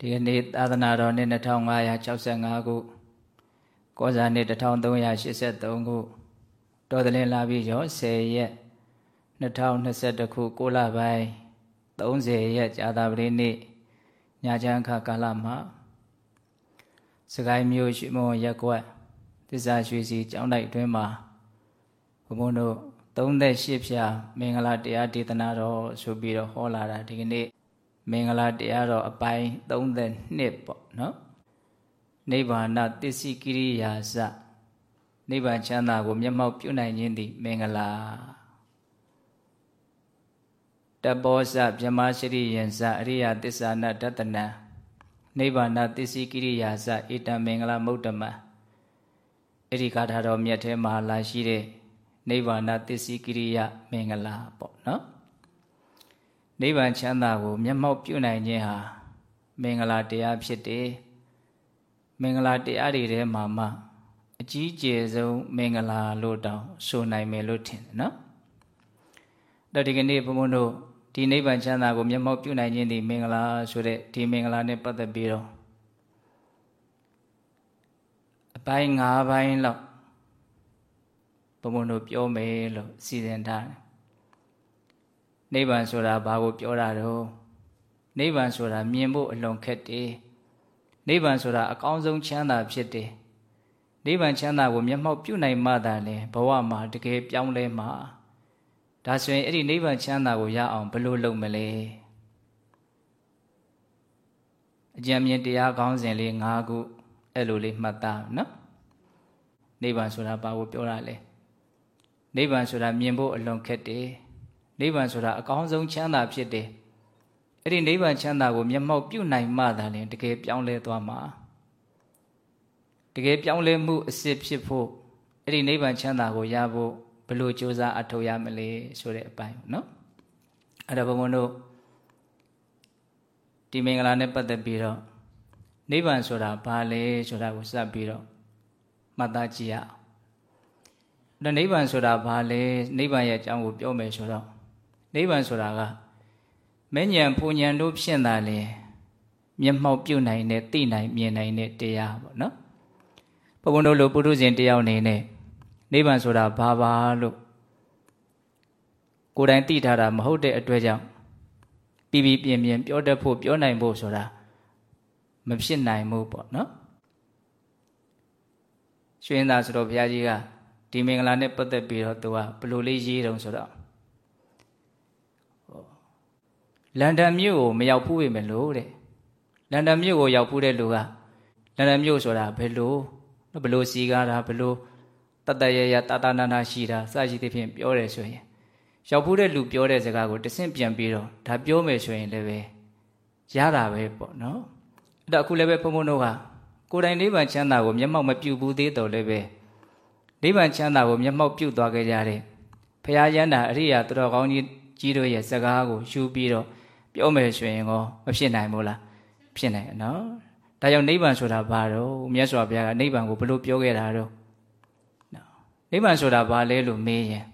ဒီကနေ့သာသနာတော်နှစ်2565ခုကောဇာနှစ်1383ခုတော်တလင်းလာပြီးရော10ရက်2021ခု6လပိုင်း30ရက်ကြာသပတေးနေ့ညချမ်းခါကာလမှာစကိုင်းမြို့ရှိမွန်ရက်ကွက်သစ္စာရွှေစီကျောင်းတိုက်အတွင်းမှာဘုံဘုံတို့38ဖြာမင်္ဂလာတရားဒေသနာတော်ဆိုပြီးတော့ဟောလာတာဒီကနေ့ မင်္ဂလာတရားတော်အပိုင်း32ပေါ့နော်နိဗ္ဗာန်သစ္စိကိရိယာစနိဗ္ဗာန်ချမ်းသာကိုမျက်မှောက်ပြုနိုင်ခြင်းသည်မင်္ဂလာတဘောဇဗြဟ္မရှိရိယံဇအရိယသစ္စာနတတနံနိဗ္ဗာန်သစ္စိကိရိယာစဣတံမင်္ဂလာမုဒ္ဓမအဲ့ဒီကာထာတော်မြတ်ထဲမှာလာရှိတဲ့နိဗ္ဗာန်သစ္စိကိရိယမင်္ဂလာပေါ့နော် နိဗ္ဗာန်ချမ်းသာကို မျက်မှောက်ပြုနိုင်ခြင်းဟာမင်္ဂလာတရားဖြစ်တယ်မင်္ဂလာတရားတွေထဲမှာမှအကြီးကျယ်ဆုံးမင်္ဂလာလို့တောင်ဆိုနိုင်မယ်လို့ထင်တယ်နော်တော့ဒီကနေ့ဘုံဘုံတို့ဒီနိဗ္ဗာန်ချမ်းသာကိုမျက်မှောက်ပြုနိုင်ခြင်းဒီမင်္ဂလာဆိုတဲ့ဒီမင်္ဂလာနဲ့ပတ်သက်ပြီးတော့အပိုင်း၅ပိုင်းလောက်ဘုံဘုံတို့ပြောမယ်လို့စီစဉ်ထားတယ် နိဗ္ဗာန်ဆိုတာဘာကိုပြောတာတော့နိဗ္ဗာန်ဆိုတာမြင်ဖို့အလွန်ခက်တယ်နိဗ္ဗာန်ဆိုတာအကောင်းဆုံးချမ်းသာဖြစ်တယ်နိဗ္ဗာန်ချမ်းသာကိုမျက်မှောက်ပြုနိုင်မှသာလေဘဝမှာတကယ်ပြောင်းလဲမှာဒါဆိုရင်အဲ့ဒီနိဗ္ဗာန်ချမ်းသာကိုရအောင်ဘယ်လိုလုပ်မလဲအကြံဉာဏ်တရားကောင်းစဉ်လေး၅ခုအဲ့လိုလေးမှတ်သားနော်နိဗ္ဗာန်ဆိုတာဘာကိုပြောတာလဲနိဗ္ဗာန်ဆိုတာမြင်ဖို့အလွန်ခက်တယ် နိဗ္ဗာန်ဆိုတာအကောင်းဆုံးချမ်းသာဖြစ်တယ်အဲ့ဒီနိဗ္ဗာန်ချမ်းသာကိုမျက်မှောက်ပြုနိုင်မှသာလျှင်တကယ်ပြောင်းလဲသွားမှာတကယ်ပြောင်းလဲမှုအစစ်ဖြစ်ဖို့အဲ့ဒီနိဗ္ဗာန်ချမ်းသာကိုရဖို့ဘယ်လိုကြိုးစားအထောက်ရမလဲဆိုတဲ့အပိုင်းเนาะအဲ့တော့ဘုံဘုံတို့ဒီမင်္ဂလာနဲ့ပတ်သက်ပြီးတော့နိဗ္ဗာန်ဆိုတာဘာလဲဆိုတာကိုစပ်ပြီးတော့မှတ်သားကြည့်ရအောင်ဒါနိဗ္ဗာန်ဆိုတာဘာလဲနိဗ္ဗာန်ရဲ့အကြောင်းကိုပြောမယ်ဆိုတော့ နိဗ္ဗာန်ဆိုတာကမဉ္ဇဉ်ပူဉ္ဇဉ်တို့ဖြင့်သာလေမျက်မှောက်ပြုနိုင်တဲ့သိနိုင်မြင်နိုင်တဲ့တရားပေါ့နော်ဘုံဘုံတို့လိုပုထုဇဉ်တယောက်နေနဲ့နိဗ္ဗာန်ဆိုတာဘာပါလို့ကိုယ်တိုင်သိထားတာမဟုတ်တဲ့အတွက်ကြောင့်ပြီးပြီးပြင်းပြင်းပြောတတ်ဖို့ပြောနိုင်ဖို့ဆိုတာမဖြစ်နိုင်ဘူးပေါ့နော်ရွှေသာဆိုတော့ဘုရားကြီးကဒီမင်္ဂလာနဲ့ပတ်သက်ပြီးတော့သူကဘယ်လိုလေးရေးတုံးဆိုတော့ လန်ဒန်မြို့ကိုမရောက်ဘူးပဲမလို့တဲ့လန်ဒန်မြို့ကိုရောက်ဘူးတဲ့လူကလန်ဒန်မြို့ဆိုတာဘယ်လိုဘယ်လိုစီကားတာဘယ်လိုတတရရတတနာနာရှိတာစရှိသဖြင့်ပြောတယ်ဆိုရင်ရောက်ဘူးတဲ့လူပြောတဲ့စကားကိုတဆင့်ပြန်ပြီးတော့ဒါပြောမယ်ဆိုရင်လည်းပဲရတာပဲပေါ့နော်အဲ့တော့အခုလည်းပဲဘုံဘုံတို့ကကိုယ်တိုင်နိဗ္ဗာန်ချမ်းသာကိုမျက်မှောက်မပြုဘူးသေးတော်လည်းပဲနိဗ္ဗာန်ချမ်းသာကိုမျက်မှောက်ပြုသွားခဲ့ကြတဲ့ဘုရားရန်တာအရိယာသူတော်ကောင်းကြီးကြီးတို့ရဲ့စကားကိုယူပြီးတော့ ပြောမယ်ဆိုရင်ကောမဖြစ်နိုင်ဘူးလားဖြစ်နိုင်နော်ဒါကြောင့်နိဗ္ဗာန်ဆိုတာဘာတော့မြတ်စွာဘုရားကနိဗ္ဗာန်ကိုဘယ်လိုပြောခဲ့တာတော့နိဗ္ဗာန်ဆိုတာဘာလဲလို့မေးရင်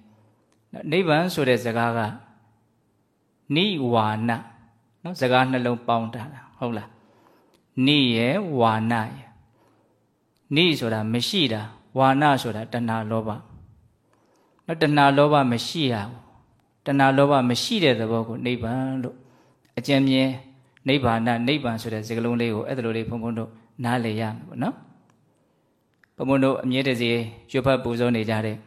နိဗ္ဗာန်ဆိုတဲ့စကားကနိဝါနနော်စကားနှလုံးပေါင်းတာဟုတ်လားနိရဲ့ဝါနရဲ့နိဆိုတာမရှိတာဝါနဆိုတာတဏှာလောဘနော်တဏှာလောဘမရှိရဘူးတဏှာလောဘမရှိတဲ့သဘောကိုနိဗ္ဗာန်လို့ အကျဉ်းမြဲနိဗ္ဗာန်နိဗ္ဗာန်ဆိုတဲ့စကားလုံးလေးကိုအဲ့ဒါလိုလေးဘုံဘုံတို့နားလည်ရမယ်ပေါ့နော်ဘုံဘုံတို့အမြဲတစေရွတ်ဖတ်ပူဇော်နေကြတဲ့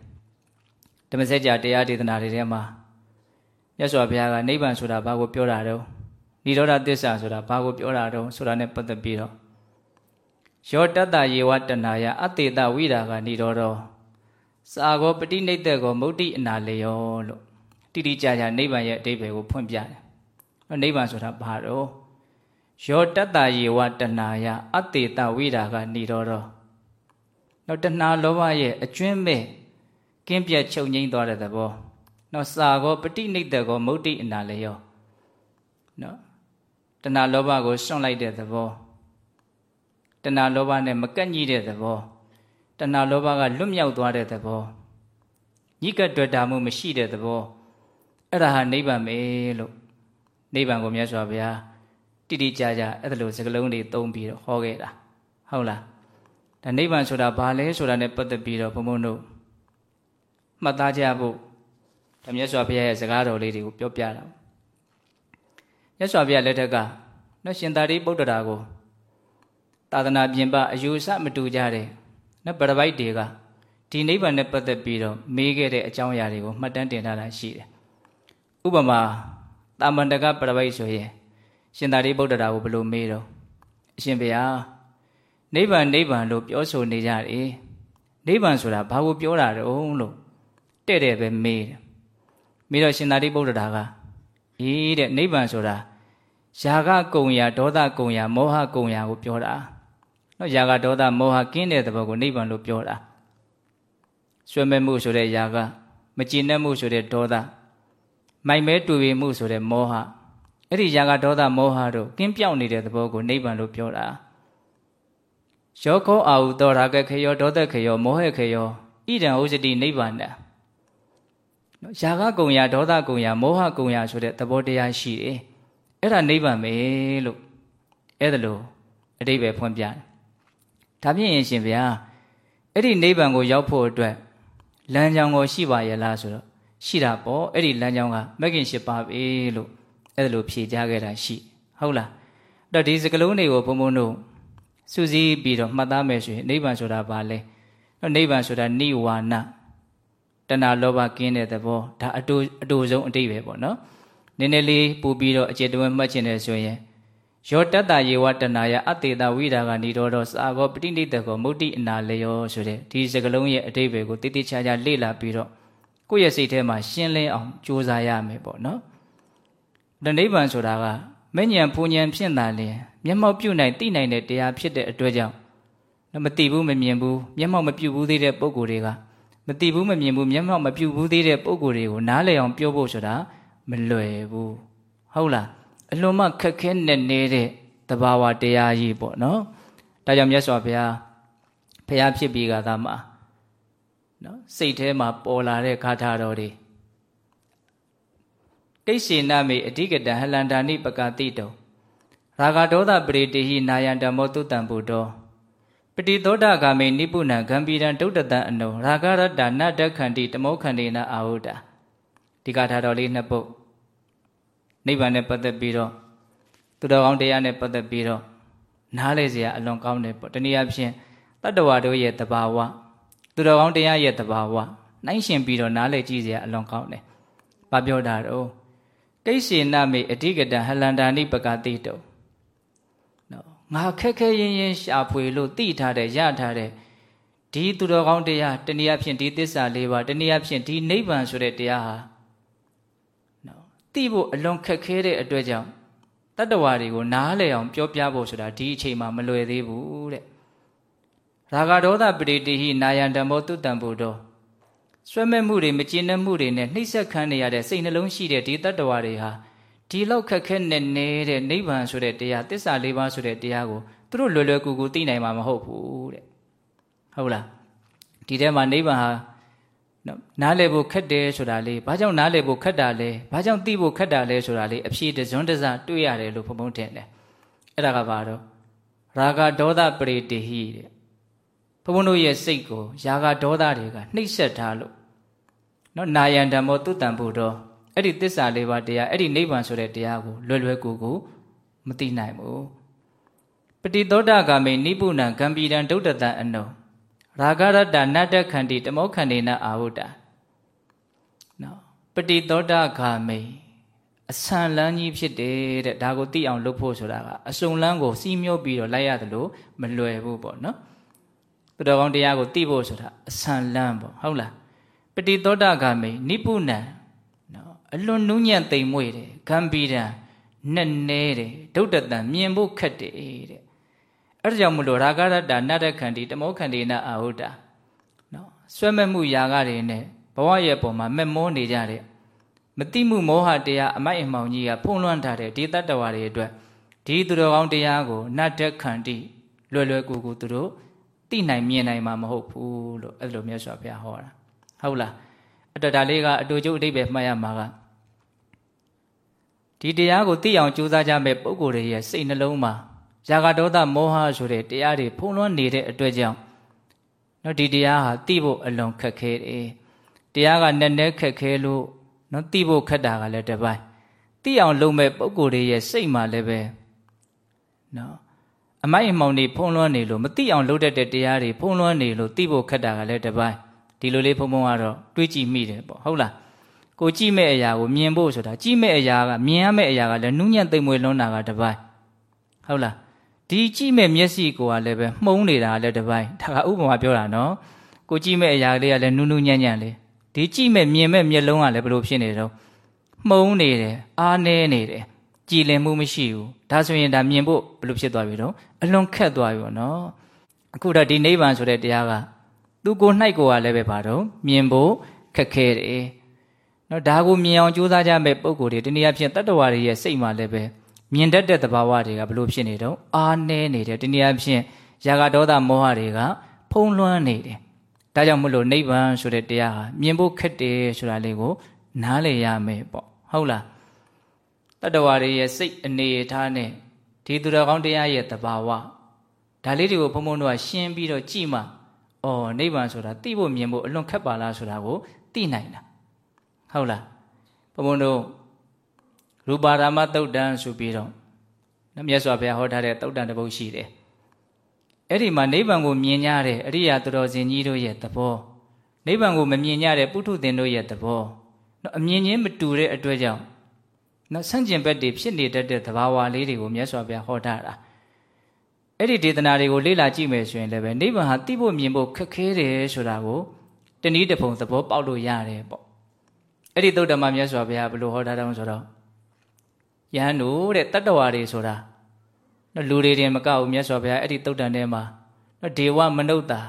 ဓမ္မစကြာတရားဒေသနာတွေထဲမှာမြတ်စွာဘုရားကနိဗ္ဗာန်ဆိုတာဘာကိုပြောတာတော့និရောဓသစ္စာဆိုတာဘာကိုပြောတာတော့ဆိုတာနဲ့ပတ်သက်ပြီးတော့ယောတတ္တယေဝတနာယအတေတဝိရာကនិရောဓစာကောပฏิနိဒ္ဒကောမုဒ္ဒိအနာလေယောလို့တိတိကျကျနိဗ္ဗာန်ရဲ့အဓိပ္ပာယ်ကိုဖွင့်ပြတယ်။ နိဗ္ဗာန်ဆိုတာဘာတော့ယောတတ္တယေဝတနာယအတေတဝိရာကនិရောဓနောက်တဏှာလောဘရဲ့အကျွင်းမဲ့ကင်းပြတ်ချုပ်ငိမ့်သွားတဲ့သဘောနောက်စာကောပฏิနိဒ္ဒကောမုဒ္ဒိအနာလေယောနော်တဏှာလောဘကိုစွန့်လိုက်တဲ့သဘောတဏှာလောဘနဲ့မကန့်ညီတဲ့သဘောတဏှာလောဘကလွတ်မြောက်သွားတဲ့သဘောညိကတွေ့တာမှုမရှိတဲ့သဘောအဲ့ဒါဟာနိဗ္ဗာန်ပဲလို့ နိဗ္ဗာန်ကိုမြတ်စွာဘုရားတိတိကျကျအဲ့ဒါလိုစကလုံးတွေသုံးပြီးတော့ဟောခဲ့တာဟုတ်လားဒါနိဗ္ဗာန်ဆိုတာဘာလဲဆိုတာ ਨੇ ပတ်သက်ပြီးတော့ဘုံဘုံတို့မှတ်သားကြဖို့ဓမြတ်စွာဘုရားရဲ့စကားတော်လေးတွေကိုပြောပြတာမြတ်စွာဘုရားလက်ထက်ကနော်ရှင်သာရိပုတ္တရာကိုသာသနာပြင်ပအယူဆမတူကြတဲ့နော်ပရပိုက်တွေကဒီနိဗ္ဗာန်နဲ့ပတ်သက်ပြီးတော့မေးခဲ့တဲ့အကြောင်းအရာတွေကိုမှတ်တမ်းတင်ထားတာရှိတယ်ဥပမာ တာမန္တကပရပိုက်ဆိုရင်ရှင်သာရိပုတ္တရာကိုဘယ်လိုမေးတော့အရှင်ဘုရားနိဗ္ဗာန်နိဗ္ဗာန်လို့ပြောဆိုနေကြတယ်နိဗ္ဗာန်ဆိုတာဘာကိုပြောတာတုံးလို့တဲ့တဲ့ပဲမေးတယ်မေးတော့ရှင်သာရိပုတ္တရာကအေးတဲ့နိဗ္ဗာန်ဆိုတာယာကကုံရာဒေါသကုံရာမောဟကုံရာကိုပြောတာနော်ယာကဒေါသမောဟကင်းတဲ့သဘောကိုနိဗ္ဗာန်လို့ပြောတာဆွေးမဲ့မှုဆိုတဲ့ယာကမကြည်နပ်မှုဆိုတဲ့ဒေါသ မိုက်မဲတူပေမှုဆိုတဲ့မောဟအဲ့ဒီယာကဒေါသမောဟတို့ကင်းပြောက်နေတဲ့သဘောကိုနိဗ္ဗာန်လို့ပြောတာယောခောအာဟုသောရာဂခေယောဒေါသခေယောမောဟခေယောဣဒံဥစတိနိဗ္ဗာန်နော်ယာကကုံရာဒေါသကုံရာမောဟကုံရာဆိုတဲ့သဘောတရားရှိတယ်အဲ့ဒါနိဗ္ဗာန်ပဲလို့အဲ့ဒါလို့အတိပ္ပယ်ဖွင့်ပြတယ်ဒါဖြင့်ရင်ရှင်ဗျာအဲ့ဒီနိဗ္ဗာန်ကိုရောက်ဖို့အတွက်လမ်းကြောင်းကိုရှိပါရဲ့လားဆိုတော့ ရှိတာပေါ့အဲ့ဒီလမ်းကြောင်းကမဂ်ကင်၈ပါးပဲလို့အဲ့ဒါလို့ဖြေကြားခဲ့တာရှိဟုတ်လားအဲ့တော့ဒီစကလုံးတွေကိုဘုံဘုံတို့စူးစီးပြီးတော့မှတ်သားမယ်ဆိုရင်နိဗ္ဗာန်ဆိုတာဘာလဲတော့နိဗ္ဗာန်ဆိုတာနိဝါနတဏှာလောဘကင်းတဲ့သဘောဒါအတူအတူဆုံးအတိတ်ပဲပေါ့နော်နည်းနည်းလေးပူပြီးတော့အကျေတဝဲမှတ်ချင်တယ်ဆိုရင်ယောတတ္တယေဝတနာယအတေတဝိဒါကဏီတော်တော်စာကောပဋိနိတကောမုဒ္တိအနာလယောဆိုတဲ့ဒီစကလုံးရဲ့အတိတ်ပဲကိုတိတိကျကျလေ့လာပြီးတော့ ကိုယ့်ရဲ့စိတ်ထဲမှာရှင်းလင်းအောင်ကြိုးစားရမယ်ပေါ့နော်တဏိဗ္ဗာန်ဆိုတာကမဉ္ဇဉ်ဖူဉ္ဇဉ်ဖြစ်တာလေမျက်မှောက်ပြုတ်နိုင်သိနိုင်တဲ့တရားဖြစ်တဲ့အတွက်ကြောင့်မသိဘူးမမြင်ဘူးမျက်မှောက်မပြုတ်ဘူးသေးတဲ့ပုံကိုယ်တွေကမသိဘူးမမြင်ဘူးမျက်မှောက်မပြုတ်ဘူးသေးတဲ့ပုံကိုယ်တွေကိုနားလည်အောင်ပြောဖို့ဆိုတာမလွယ်ဘူးဟုတ်လားအလွန်မှခက်ခဲနဲ့နေတဲ့တဘာဝတရားကြီးပေါ့နော်ဒါကြောင့်မြတ်စွာဘုရားဘုရားဖြစ်ပြီးကသာမှာ နော်စိတ်ထဲမှာပေါ်လာတဲ့ဂါထာတော်တွေကိစ္စေနမေအဓိကတဟလန္တာနိပကတိတောရာဂဒေါသပရိတေဟိနာယံဓမ္မောတုတံပုတောပတိသောတာဂာမေနိပုဏ္ဏဂံပီရံဒုဒ္ဒတံအနုရာဂရတ္တနတ္တခန္တိတမောခန္တေနအာဟုတာဒီကထာတော်လေးနှစ်ပုဒ်နိဗ္ဗာန်နဲ့ပတ်သက်ပြီးတော့သူတော်ကောင်းတရားနဲ့ပတ်သက်ပြီးတော့နားလေစရာအလွန်ကောင်းတယ်ပေါ့တနည်းအားဖြင့်တတ္တဝါတို့ရဲ့တဘာဝ သူတော်ကောင်းတရားရဲ့တဘာဝနှိုင်းရှင်ပြီးတော့နားလေကြည့်စရာအလွန်ကောင်းတယ်။ဘာပြောတာတော့ကိစ္စေနမေအဓိကတဟလန္တာနိပကတိတောနော်ငါခက်ခဲရင်ရင်ရှာဖွေလို့သိထားတယ်ရထားတယ်ဒီသူတော်ကောင်းတရားတနည်းအားဖြင့်ဒီသစ္စာလေးပါတနည်းအားဖြင့်ဒီနိဗ္ဗာန်ဆိုတဲ့တရားဟာနော်သိဖို့အလွန်ခက်ခဲတဲ့အတွက်ကြောင့်တတ္တဝါတွေကိုနားလည်အောင်ပြောပြဖို့ဆိုတာဒီအချိန်မှာမလွယ်သေးဘူးတဲ့ ရာဂဒေါသပရိတိဟိနာယံဓမ္မောတုတံဘုဒ္ဓဆွဲမဲ့မှုတွေမကျေနပ်မှုတွေနဲ့နှိမ့်ဆက်ခံနေရတဲ့စိတ်နှလုံးရှိတဲ့ဒီတတ္တဝါတွေဟာဒီလောက်ခက်ခဲနဲ့နေတဲ့နိဗ္ဗာန်ဆိုတဲ့တရားသစ္စာလေးပါးဆိုတဲ့တရားကိုသူတို့လွယ်လွယ်ကူကူသိနိုင်မှာမဟုတ်ဘူးတဲ့ဟုတ်လားဒီထဲမှာနိဗ္ဗာန်ဟာနော်နားလည်ဖို့ခက်တယ်ဆိုတာလေးဘာကြောင့်နားလည်ဖို့ခက်တာလဲဘာကြောင့်သိဖို့ခက်တာလဲဆိုတာလေးအဖြေတစွန်းတစတွေ့ရတယ်လို့ဘုံဘုံထင်တယ်အဲ့ဒါကဘာတော့ရာဂဒေါသပရိတေဟိတဲ့ ဘုံဘုံတို့ရဲ့စိတ်ကိုယာဂဒေါသတွေကနှိပ်စက်ထားလို့နော်နာယံဓမ္မောတုတံဘုဒ္ဓအဲ့ဒီသစ္စာလေးပါးတရားအဲ့ဒီနိဗ္ဗာန်ဆိုတဲ့တရားကိုလွယ်လွယ်ကူကူမသိနိုင်ဘူးပတိသောတာဂာမိနိပုဏ္ဏဂံပီရန်ဒုဒ္ဒတံအနုရာဂရတ္တနတ္တခန္တိတမောခန္တေနအာဟုတာနော်ပတိသောတာဂာမိအဆန်လန်းကြီးဖြစ်တယ်တဲ့ဒါကိုသိအောင်လုပ်ဖို့ဆိုတာကအစုံလန်းကိုစီးမျောပြီးတော့လိုက်ရတယ်လို့မလွယ်ဘူးပေါ့နော် သူတော်ကောင်းတရားကိုသိဖို့ဆိုတာအဆန်လန်းပေါ့ဟုတ်လားပတိသောတာဂာမိနိပုဏ္ဏနော်အလွန်နူးညံ့သိမ်မွေ့တယ်ဂံပီရံနဲ့နဲတယ်ဒုဒ္ဒတံမြင်ဖို့ခက်တယ်တဲ့အဲ့ဒါကြောင့်မလို့ရာဂရတ္တနတ္တခန္တီတမောခန္တီနာအာဟုတာနော်ဆွဲမဲ့မှုຢာကတွေနဲ့ဘဝရဲ့ပုံမှာမက်မောနေကြတဲ့မတိမှုမောဟတရားအမိုက်အမှောင်ကြီးကဖုံးလွှမ်းထားတဲ့ဒီတတ္တဝါတွေအတွက်ဒီသူတော်ကောင်းတရားကိုနတ္တခန္တီလွယ်လွယ်ကူကူသူတို့ သိနိုင်မြင်နိုင်မှာမဟုတ်ဘူးလို့အဲ့လိုမြတ်စွာဘုရားဟောတာဟုတ်လားအတ္တဒါလေးကအတူကျုပ်အတိတ်ပဲမှတ်ရမှာကဒီတရားကိုသိအောင်ကြိုးစားကြမဲ့ပုဂ္ဂိုလ်တွေရဲ့စိတ်နှလုံးမှာရာဂဒေါသမောဟဆိုတဲ့တရားတွေဖုံးလွှမ်းနေတဲ့အတွက်ကြောင့်နော်ဒီတရားဟာသိဖို့အလွန်ခက်ခဲတယ်တရားကနက်နဲခက်ခဲလို့နော်သိဖို့ခက်တာကလည်းတစ်ပိုင်းသိအောင်လုပ်မဲ့ပုံကိုယ်တွေရဲ့စိတ်မှာလည်းပဲနော် အမိုက်အမှောင်တွေဖုံးလွှမ်းနေလို့မသိအောင်လုပ်တတ်တဲ့တရားတွေဖုံးလွှမ်းနေလို့သိဖို့ခက်တာကလည်းတစ်ပိုင်းဒီလိုလေးဖုံဖုံကတော့တွေးကြည့်မိတယ်ပေါ့ဟုတ်လားကိုကြည့်မဲ့အရာကိုမြင်ဖို့ဆိုတာကြည့်မဲ့အရာကမြင်ရမဲ့အရာကလည်းနူးညံ့သိမ်မွေလွန်းတာကတစ်ပိုင်းဟုတ်လားဒီကြည့်မဲ့မျက်စိကိုကလည်းပဲမှုံးနေတာကလည်းတစ်ပိုင်းဒါကဥပမာပြောတာနော်ကိုကြည့်မဲ့အရာလေးကလည်းနူးနူးညံ့ညံ့လေးဒီကြည့်မဲ့မြင်မဲ့မျက်လုံးကလည်းဘယ်လိုဖြစ်နေတော့မှုံးနေတယ်အားနေနေတယ် ကြည်လင်မှုမရှိဘူးဒါဆိုရင်ဒါမြင်ဖို့ဘယ်လိုဖြစ်သွားပြီတော့အလွန်ခက်သွားပြီပေါ့နော်အခုတော့ဒီနိဗ္ဗာန်ဆိုတဲ့တရားကသူကို၌ကိုကလည်းပဲပါတော့မြင်ဖို့ခက်ခဲတယ်နော်ဒါကိုမြင်အောင်ကြိုးစားကြမဲ့ပုံကိုယ်တွေတနည်းအားဖြင့်တတ္တဝါတွေရဲ့စိတ်မှလည်းပဲမြင်တတ်တဲ့သဘာဝတွေကဘလို့ဖြစ်နေတော့အားနည်းနေတယ်တနည်းအားဖြင့်ຢာကဒေါသမောဟတွေကဖုံးလွှမ်းနေတယ်ဒါကြောင့်မလို့နိဗ္ဗာန်ဆိုတဲ့တရားဟာမြင်ဖို့ခက်တယ်ဆိုတာလေးကိုနားလည်ရမယ်ပေါ့ဟုတ်လား တတ္တဝါတွေရဲ့စိတ်အနေအထားနဲ့ဒီသူတော်ကောင်းတရားရဲ့သဘာဝဒါလေးတွေကိုဘုံဘုံတို့ကရှင်းပြီးတော့ကြည့်မှအော်နိဗ္ဗာန်ဆိုတာသိဖို့မြင်ဖို့အလွန်ခက်ပါလားဆိုတာကိုသိနိုင်တာဟုတ်လားဘုံဘုံတို့ရူပါရာမသုတ်တံဆိုပြီးတော့မြတ်စွာဘုရားဟောထားတဲ့သုတ်တံတစ်ပုဒ်ရှိတယ်အဲ့ဒီမှာနိဗ္ဗာန်ကိုမြင်ကြတဲ့အရိယာသူတော်စင်ကြီးတို့ရဲ့သဘောနိဗ္ဗာန်ကိုမမြင်ကြတဲ့ပုထုသင်တို့ရဲ့သဘောနော်အမြင်ချင်းမတူတဲ့အတွက်ကြောင့် နော်ဆန့်ကျင်ဘက်တွေဖြစ်နေတတ်တဲ့သဘာဝလေးတွေကိုမြတ်စွာဘုရားဟောထားတာအဲ့ဒီဒေသနာတွေကိုလေ့လာကြည့်မယ်ဆိုရင်လည်းပဲနိဗ္ဗာန်ဟာသိဖို့မြင်ဖို့ခက်ခဲတယ်ဆိုတာကိုတနည်းတစ်ပုံသဘောပေါက်လို့ရတယ်ပေါ့အဲ့ဒီသုတ္တမမြတ်စွာဘုရားဘယ်လိုဟောထားတယ်ဆိုတော့ယဟန်တို့တဲ့တတ္တဝါတွေဆိုတာနော်လူတွေတင်မကဘူးမြတ်စွာဘုရားအဲ့ဒီတုတ်တန်ထဲမှာနော်ဒေဝမနုဿာ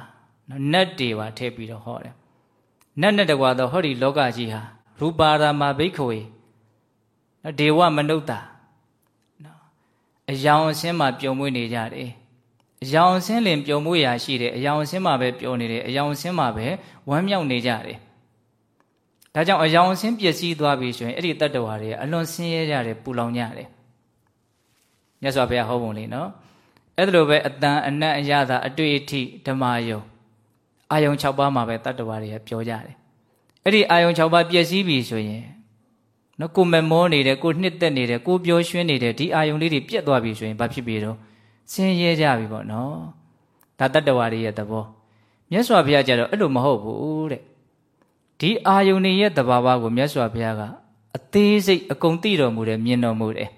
နော်နတ်တွေပါထည့်ပြီးတော့ဟောတယ်နတ်နဲ့တကွာတော့ဟောဒီလောကကြီးဟာရူပါရာမဘိက္ခဝေ နော်ဒေဝမနုဿာနော်အယောင်အစင်းမှာပြုံမွေးနေကြတယ်အယောင်အစင်းလင်ပြုံမွေးရာရှိတယ်အယောင်အစင်းမှာပဲပြုံနေတယ်အယောင်အစင်းမှာပဲဝမ်းမြောက်နေကြတယ်ဒါကြောင့်အယောင်အစင်းပျက်စီးသွားပြီဆိုရင်အဲ့ဒီတတ္တဝါတွေအလွန်ဆင်းရဲကြတယ်ပူလောင်ကြတယ်မြတ်စွာဘုရားဟောပုံလေးနော်အဲ့ဒါလိုပဲအတန်အနတ်အရသာအတွေ့အထိဓမ္မယုံအာယုံ6ပါးမှာပဲတတ္တဝါတွေကပြောကြတယ်အဲ့ဒီအာယုံ6ပါးပျက်စီးပြီဆိုရင် နော်ကိုမမောနေတယ်ကိုနှစ်သက်နေတယ်ကိုပြောရွှင်းနေတယ်ဒီအာယုံလေးတွေပြတ်သွားပြီဆိုရင်ဘာဖြစ်ပြီတော့ဆင်းရဲကြပြီပေါ့နော်ဒါတတ္တဝါတွေရဲ့သဘောမြတ်စွာဘုရားကြတော့အဲ့လိုမဟုတ်ဘူးတဲ့ဒီအာယုန်ရဲ့တဘာဝကိုမြတ်စွာဘုရားကအသေးစိတ်အကုန်သိတော်မူတယ်မြင်တော်မူတယ်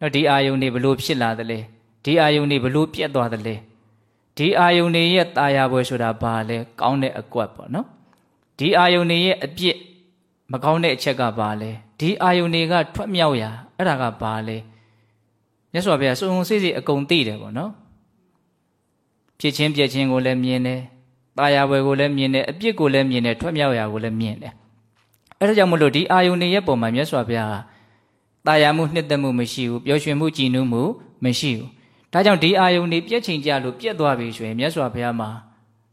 နော်ဒီအာယုန်တွေဘလို့ဖြစ်လာသလဲဒီအာယုန်တွေဘလို့ပြတ်သွားသလဲဒီအာယုန်တွေရဲ့ตาရပွဲဆိုတာဘာလဲကောင်းတဲ့အကွက်ပေါ့နော်ဒီအာယုန်တွေရဲ့အပြစ်မကောင်းတဲ့အချက်ကဘာလဲ ဒီအာယုန်တွေကထွက်မြောက်ရာအဲ့ဒါကဘာလဲမြတ်စွာဘုရားစုံစုံစိတ်စိတ်အကုန်သိတယ်ပေါ့နော်ဖြစ်ချင်းပြက်ချင်းကိုလည်းမြင်တယ်ตาရပွဲကိုလည်းမြင်တယ်အပြစ်ကိုလည်းမြင်တယ်ထွက်မြောက်ရာကိုလည်းမြင်တယ်အဲဒါကြောင့်မလို့ဒီအာယုန်တွေရဲ့ပုံမှာမြတ်စွာဘုရားကตาရမှုနှစ်သက်မှုမရှိဘူးပျော်ရွှင်မှုကြည်နူးမှုမရှိဘူးဒါကြောင့်ဒီအာယုန်တွေပြက်ချိန်ကြလို့ပြက်သွားပြီဆိုရင်မြတ်စွာဘုရားမှာ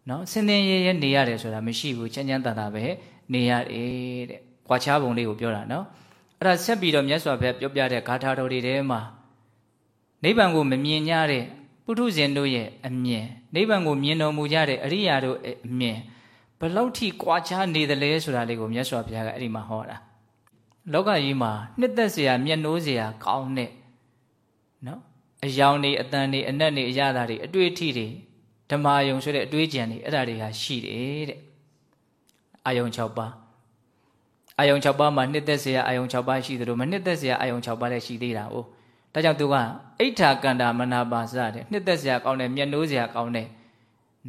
နော်စင်စင်ရဲရဲနေရတယ်ဆိုတာမရှိဘူးချမ်းချမ်းသာသာပဲနေရတယ်တဲ့။ ကွာခြားပုံလေးကိုပြောတာနော်အဲ့ဒါဆက်ပြီးတော့မြတ်စွာဘုရားပြောပြတဲ့ဂါထာတော်တွေထဲမှာနိဗ္ဗာန်ကိုမမြင်ကြတဲ့ပုထုဇဉ်တို့ရဲ့အမြင်နိဗ္ဗာန်ကိုမြင်တော်မူကြတဲ့အရိယာတို့အမြင်ဘလောက်ထိကွာခြားနေသလဲဆိုတာလေးကိုမြတ်စွာဘုရားကအဲ့ဒီမှာဟောတာလောကကြီးမှာနှစ်သက်စရာမျက်နှိုးစရာကောင်းတဲ့နော်အယောင်တွေအတန်တွေအနက်တွေအရသာတွေအတွေ့အထိတွေဓမ္မယုံဆိုတဲ့အတွေ့အကြံတွေအဲ့ဒါတွေဟာရှိတယ်တဲ့အာယုံ6ပါး အာယုံ6ပါးမှာနှစ်သက်စရာအာယုံ6ပါးရှိသလိုမနှစ်သက်စရာအာယုံ6ပါးလည်းရှိသေးတာ哦ဒါကြောင့်သူကအိဋ္ဌာကန္တာမနာပါစတဲ့နှစ်သက်စရာကောင်းတဲ့မျက်နှိုးစရာကောင်းတဲ့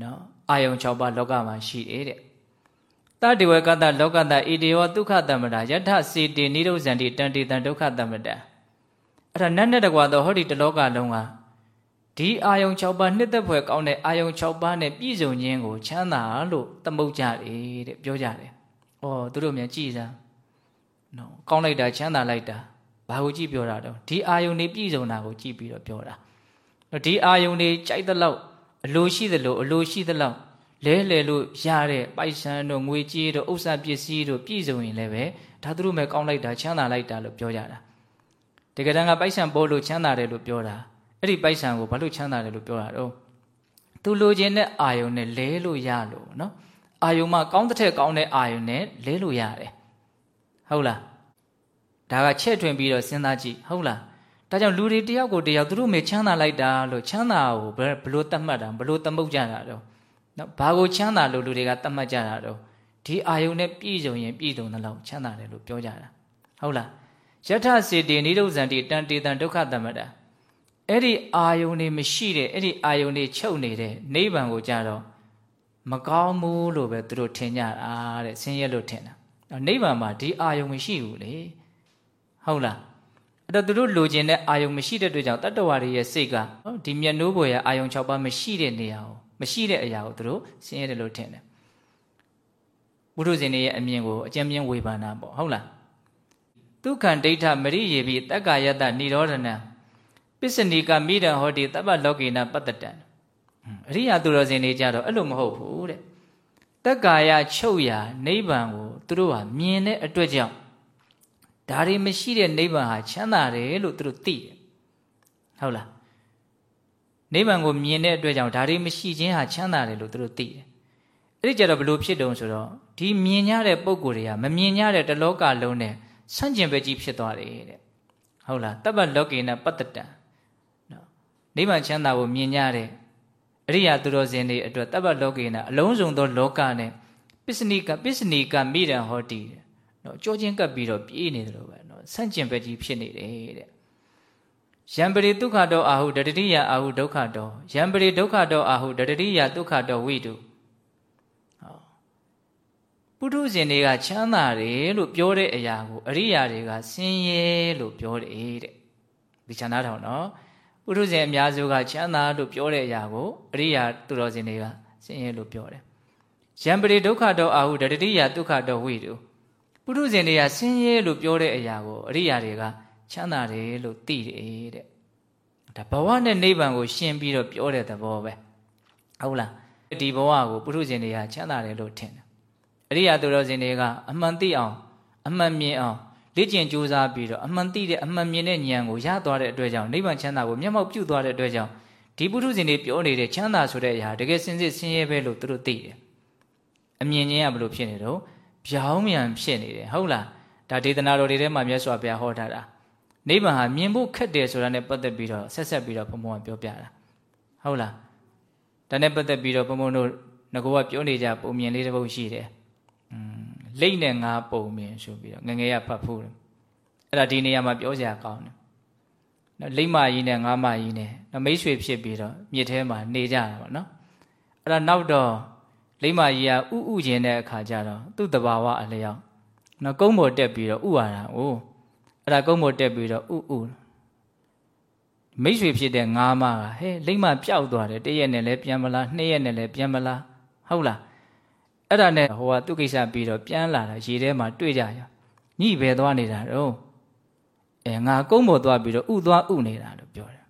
နော်အာယုံ6ပါးလောကမှာရှိတယ်တဲ့တတိဝေကတလောကတဣတိယောဒုက္ခတမ္မတာယထစေတေနိရုဇန္တိတန်တေတံဒုက္ခတမ္မတာအဲ့ဒါနဲ့နဲ့တကွာတော့ဟောဒီတလောကလုံးကဒီအာယုံ6ပါးနှစ်သက်ဖွယ်ကောင်းတဲ့အာယုံ6ပါးနဲ့ပြည့်စုံခြင်းကိုချမ်းသာလို့သမုတ်ကြတယ်တဲ့ပြောကြတယ် အော်သူတို့မြန်ကြည်စမ်းနော်ကောင်းလိုက်တာချမ်းသာလိုက်တာဘာကိုကြည့်ပြောတာတော့ဒီအာယုန်တွေပြည့်စုံတာကိုကြည့်ပြီးတော့ပြောတာဒီအာယုန်တွေကြိုက်တဲ့လောက်အလိုရှိသလိုအလိုရှိသလောက်လဲလှယ်လို့ရတဲ့ပိုက်ဆံတို့ငွေကြေးတို့ဥစ္စာပစ္စည်းတို့ပြည့်စုံရင်လည်းပဲဒါသူတို့မဲ့ကောင်းလိုက်တာချမ်းသာလိုက်တာလို့ပြောကြတာတကယ်တမ်းကပိုက်ဆံပေါ်လို့ချမ်းသာတယ်လို့ပြောတာအဲ့ဒီပိုက်ဆံကိုဘာလို့ချမ်းသာတယ်လို့ပြောတာတော့သူလိုချင်တဲ့အာယုံနဲ့လဲလို့ရလို့နော် အာယုံမှာကောင်းတဲ့ထက်ကောင်းတဲ့အာယုံနဲ့လဲလို့ရတယ်ဟုတ်လားဒါကချက်ထွင်ပြီးတော့စဉ်းစားကြည့်ဟုတ်လားဒါကြောင့်လူတွေတယောက်ကိုတယောက်သူတို့မေချမ်းသာလိုက်တာလို့ချမ်းသာကိုဘယ်လိုသတ်မှတ်တာဘယ်လိုသမုတ်ကြတာတော့နော်ဘာကိုချမ်းသာလို့လူတွေကသတ်မှတ်ကြတာတော့ဒီအာယုံနဲ့ပြည့်စုံရင်ပြည့်စုံတဲ့လောက်ချမ်းသာတယ်လို့ပြောကြတာဟုတ်လားယထစေတေနိရုဇန်တိတန်တေတံဒုက္ခတမတာအဲ့ဒီအာယုန်နေမရှိတဲ့အဲ့ဒီအာယုန်နေချုပ်နေတဲ့နိဗ္ဗာန်ကိုကြတော့ မကောင်းဘူးလို့ပဲသူတို့ထင်ကြတာတဲ့ဆင်းရဲလို့ထင်တာနိဗ္ဗာန်မှာဒီအာယုန်မရှိဘူးလေဟုတ်လားအဲ့တော့သူတို့လိုချင်တဲ့အာယုံမရှိတဲ့အတွက်ကြောင့်တတ္တဝါတွေရဲ့စိတ်ကဒီမျက်နှိုးပေါ်ရဲ့အာယုံ6ပါးမရှိတဲ့နေရာကိုမရှိတဲ့အရာကိုသူတို့ဆင်းရဲတယ်လို့ထင်တယ်ဘုရုဇင်တွေရဲ့အမြင်ကိုအကျဉ်းပြင်းဝေဖန်တာပေါ့ဟုတ်လားဒုက္ခံဒိဋ္ဌမရိယေပိတက္ကာယတនិရောဓနံပစ္စနိကမိဒံဟောတိတပ္ပလောကေနပတ္တတံ အရိယာသူတော်စင်တွေကြတော့အဲ့လိုမဟုတ်ဘူးတဲ့တက္ကာယချုပ်ရာနိဗ္ဗာန်ကိုသူတို့ဟာမြင်တဲ့အတွက်ကြောင့်ဒါတွေမရှိတဲ့နိဗ္ဗာန်ဟာချမ်းသာတယ်လို့သူတို့သိတယ်ဟုတ်လားနိဗ္ဗာန်ကိုမြင်တဲ့အတွက်ကြောင့်ဒါတွေမရှိခြင်းဟာချမ်းသာတယ်လို့သူတို့သိတယ်အဲ့ဒီကြတော့ဘလို့ဖြစ်တုံဆိုတော့ဒီမြင်ရတဲ့ပုံကိုယ်တွေကမမြင်ရတဲ့တလောကလုံးနဲ့ဆန့်ကျင်ဘက်ကြီးဖြစ်သွားတယ်တဲ့ဟုတ်လားတပ္ပလောကေနပတ္တတံနော်နိဗ္ဗာန်ချမ်းသာကိုမြင်ကြတဲ့ အရိယာသူတော်စင်တွေအတွက်တပ္ပလောကေနအလုံးစုံသောလောကနဲ့ပစ္စနိကပစ္စနိကမိရန်ဟောတိနော်ကြောချင်းကပ်ပြီးတော့ပြေးနေတယ်လို့ပဲနော်ဆန့်ကျင်ဘက်ကြီးဖြစ်နေတယ်တဲ့ယံပရိဒုက္ခတောအာဟုတတရိယအာဟုဒုက္ခတောယံပရိဒုက္ခတောအာဟုတတရိယဒုက္ခတောဝိတုပုထုဇဉ်တွေကချမ်းသာတယ်လို့ပြောတဲ့အရာကိုအရိယာတွေကဆင်းရဲလို့ပြောတယ်တဲ့ဒီချမ်းသာတော်နော် ပုထုဇဉ်အများစုကချမ်းသာလို့ပြောတဲ့အရာကိုအရိယာသူတော်စင်တွေကဆင်းရဲလို့ပြောတယ်ယံပရိဒုက္ခတောအာဟုတတိယဒုက္ခတောဝိတုပုထုဇဉ်တွေကဆင်းရဲလို့ပြောတဲ့အရာကိုအရိယာတွေကချမ်းသာတယ်လို့သိတယ်တဲ့ဒါဘဝနဲ့နိဗ္ဗာန်ကိုရှင်းပြီးတော့ပြောတဲ့သဘောပဲဟုတ်လားဒီဘဝကိုပုထုဇဉ်တွေကချမ်းသာတယ်လို့ထင်တယ်အရိယာသူတော်စင်တွေကအမှန်သိအောင်အမှန်မြင်အောင် လေ့ကျင့်ကြိုးစားပြီးတော့အမှန်သိတဲ့အမှန်မြင်တဲ့ဉာဏ်ကိုရသွားတဲ့အတွက်ကြောင့်နိဗ္ဗာန်ချမ်းသာကိုမျက်မှောက်ပြုသွားတဲ့အတွက်ကြောင့်ဒီပုထုဇဉ်တွေပြောနေတဲ့ချမ်းသာဆိုတဲ့အရာတကယ်စင်စစ်ဆင်းရဲပဲလို့သူတို့သိတယ်အမြင်ချင်းကဘလို့ဖြစ်နေတော့ပြောင်းမြန်ဖြစ်နေတယ်ဟုတ်လားဒါဒေသနာတော်တွေထဲမှာမြတ်စွာဘုရားဟောထားတာနိဗ္ဗာန်ဟာမြင်ဖို့ခက်တယ်ဆိုတာနဲ့ပတ်သက်ပြီးတော့ဆက်ဆက်ပြီးတော့ဘုံဘုံကပြောပြတာဟုတ်လားဒါနဲ့ပတ်သက်ပြီးတော့ဘုံဘုံတို့ငကောကပြောနေကြပုံမြင်လေးတစ်ပုဒ်ရှိတယ် လိတ်နဲ့ငါပုံမြင်ဆိုပြီးတော့ငငယ်ရဖတ်ဖို့တယ်အဲ့ဒါဒီနေရာမှာပြောစရာကောင်းတယ်နော်လိမ့်မကြီးနဲ့ငါမကြီးနဲ့နော်မိတ်ဆွေဖြစ်ပြီးတော့မြစ်ထဲမှာနေကြတာပေါ့နော်အဲ့ဒါနောက်တော့လိမ့်မကြီးကဥဥခြင်းတဲ့အခါကျတော့သူ့တဘာဝအလျောက်နော်ကုန်းပေါ်တက်ပြီးတော့ဥရတာ哦အဲ့ဒါကုန်းပေါ်တက်ပြီးတော့ဥဥမိတ်ဆွေဖြစ်တဲ့ငါမကဟဲ့လိမ့်မပျောက်သွားတယ်တရက်နဲ့လည်းပြန်မလားနှစ်ရက်နဲ့လည်းပြန်မလားဟုတ်လား အဲ့ဒါနဲ့ဟိုကသူ့ကိစ္စပြီးတော့ပြန်လာတာရေထဲမှာတွေ့ကြရညိပဲသွားနေတာတော့အဲငါကုန်းပေါ်သွားပြီးတော့ဥသွားဥနေတာလို့ပြောတယ်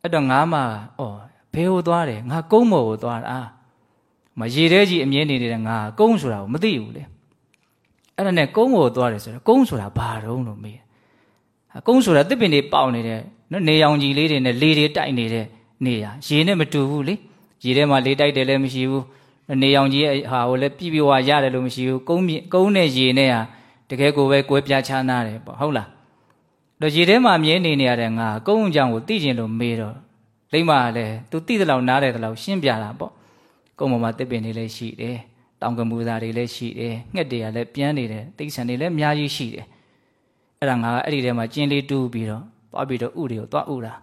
အဲ့တော့ငါမှဩဘယ်ဟိုသွားတယ်ငါကုန်းပေါ်ကိုသွားတာမရေထဲကြီးအမြဲနေနေတဲ့ငါကုန်းဆိုတာကိုမသိဘူးလေအဲ့ဒါနဲ့ကုန်းပေါ်သွားတယ်ဆိုတော့ကုန်းဆိုတာဘာတုံးလို့မေးကုန်းဆိုတာတစ်ပင်တွေပေါက်နေတဲ့နော်နေရောင်ကြီးလေးတွေနဲ့လေတွေတိုက်နေတဲ့နေရရေနဲ့မတူဘူးလေရေထဲမှာလေတိုက်တယ်လည်းမရှိဘူး နေအောင်ကြီးရဲ့ဟာကိုလည်းပြပြဝါရတယ်လို့မရှိဘူးကုန်းကုန်းနဲ့ရေနဲ့ဟာတကယ်ကိုပဲကွဲပြားခြားနာတယ်ပေါ့ဟုတ်လားတော့ရေထဲမှာမြဲနေနေရတဲ့ငါကုန်းအကြောင်းကိုသိကျင်လို့မေးတော့လိမ့်မလည်း तू သိတဲ့လောက်နားတယ်တဲ့လောက်ရှင်းပြတာပေါ့ကုန်းပေါ်မှာတစ်ပင်တွေလည်းရှိတယ်တောင်ကမူသားတွေလည်းရှိတယ်ငှက်တွေကလည်းပြန်နေတယ်တိတ်ဆန်တွေလည်းအများကြီးရှိတယ်အဲ့ဒါငါအဲ့ဒီထဲမှာကျင်းလေးတူးပြီးတော့သွားပြီးတော့ဥတွေကိုသွားဥတာ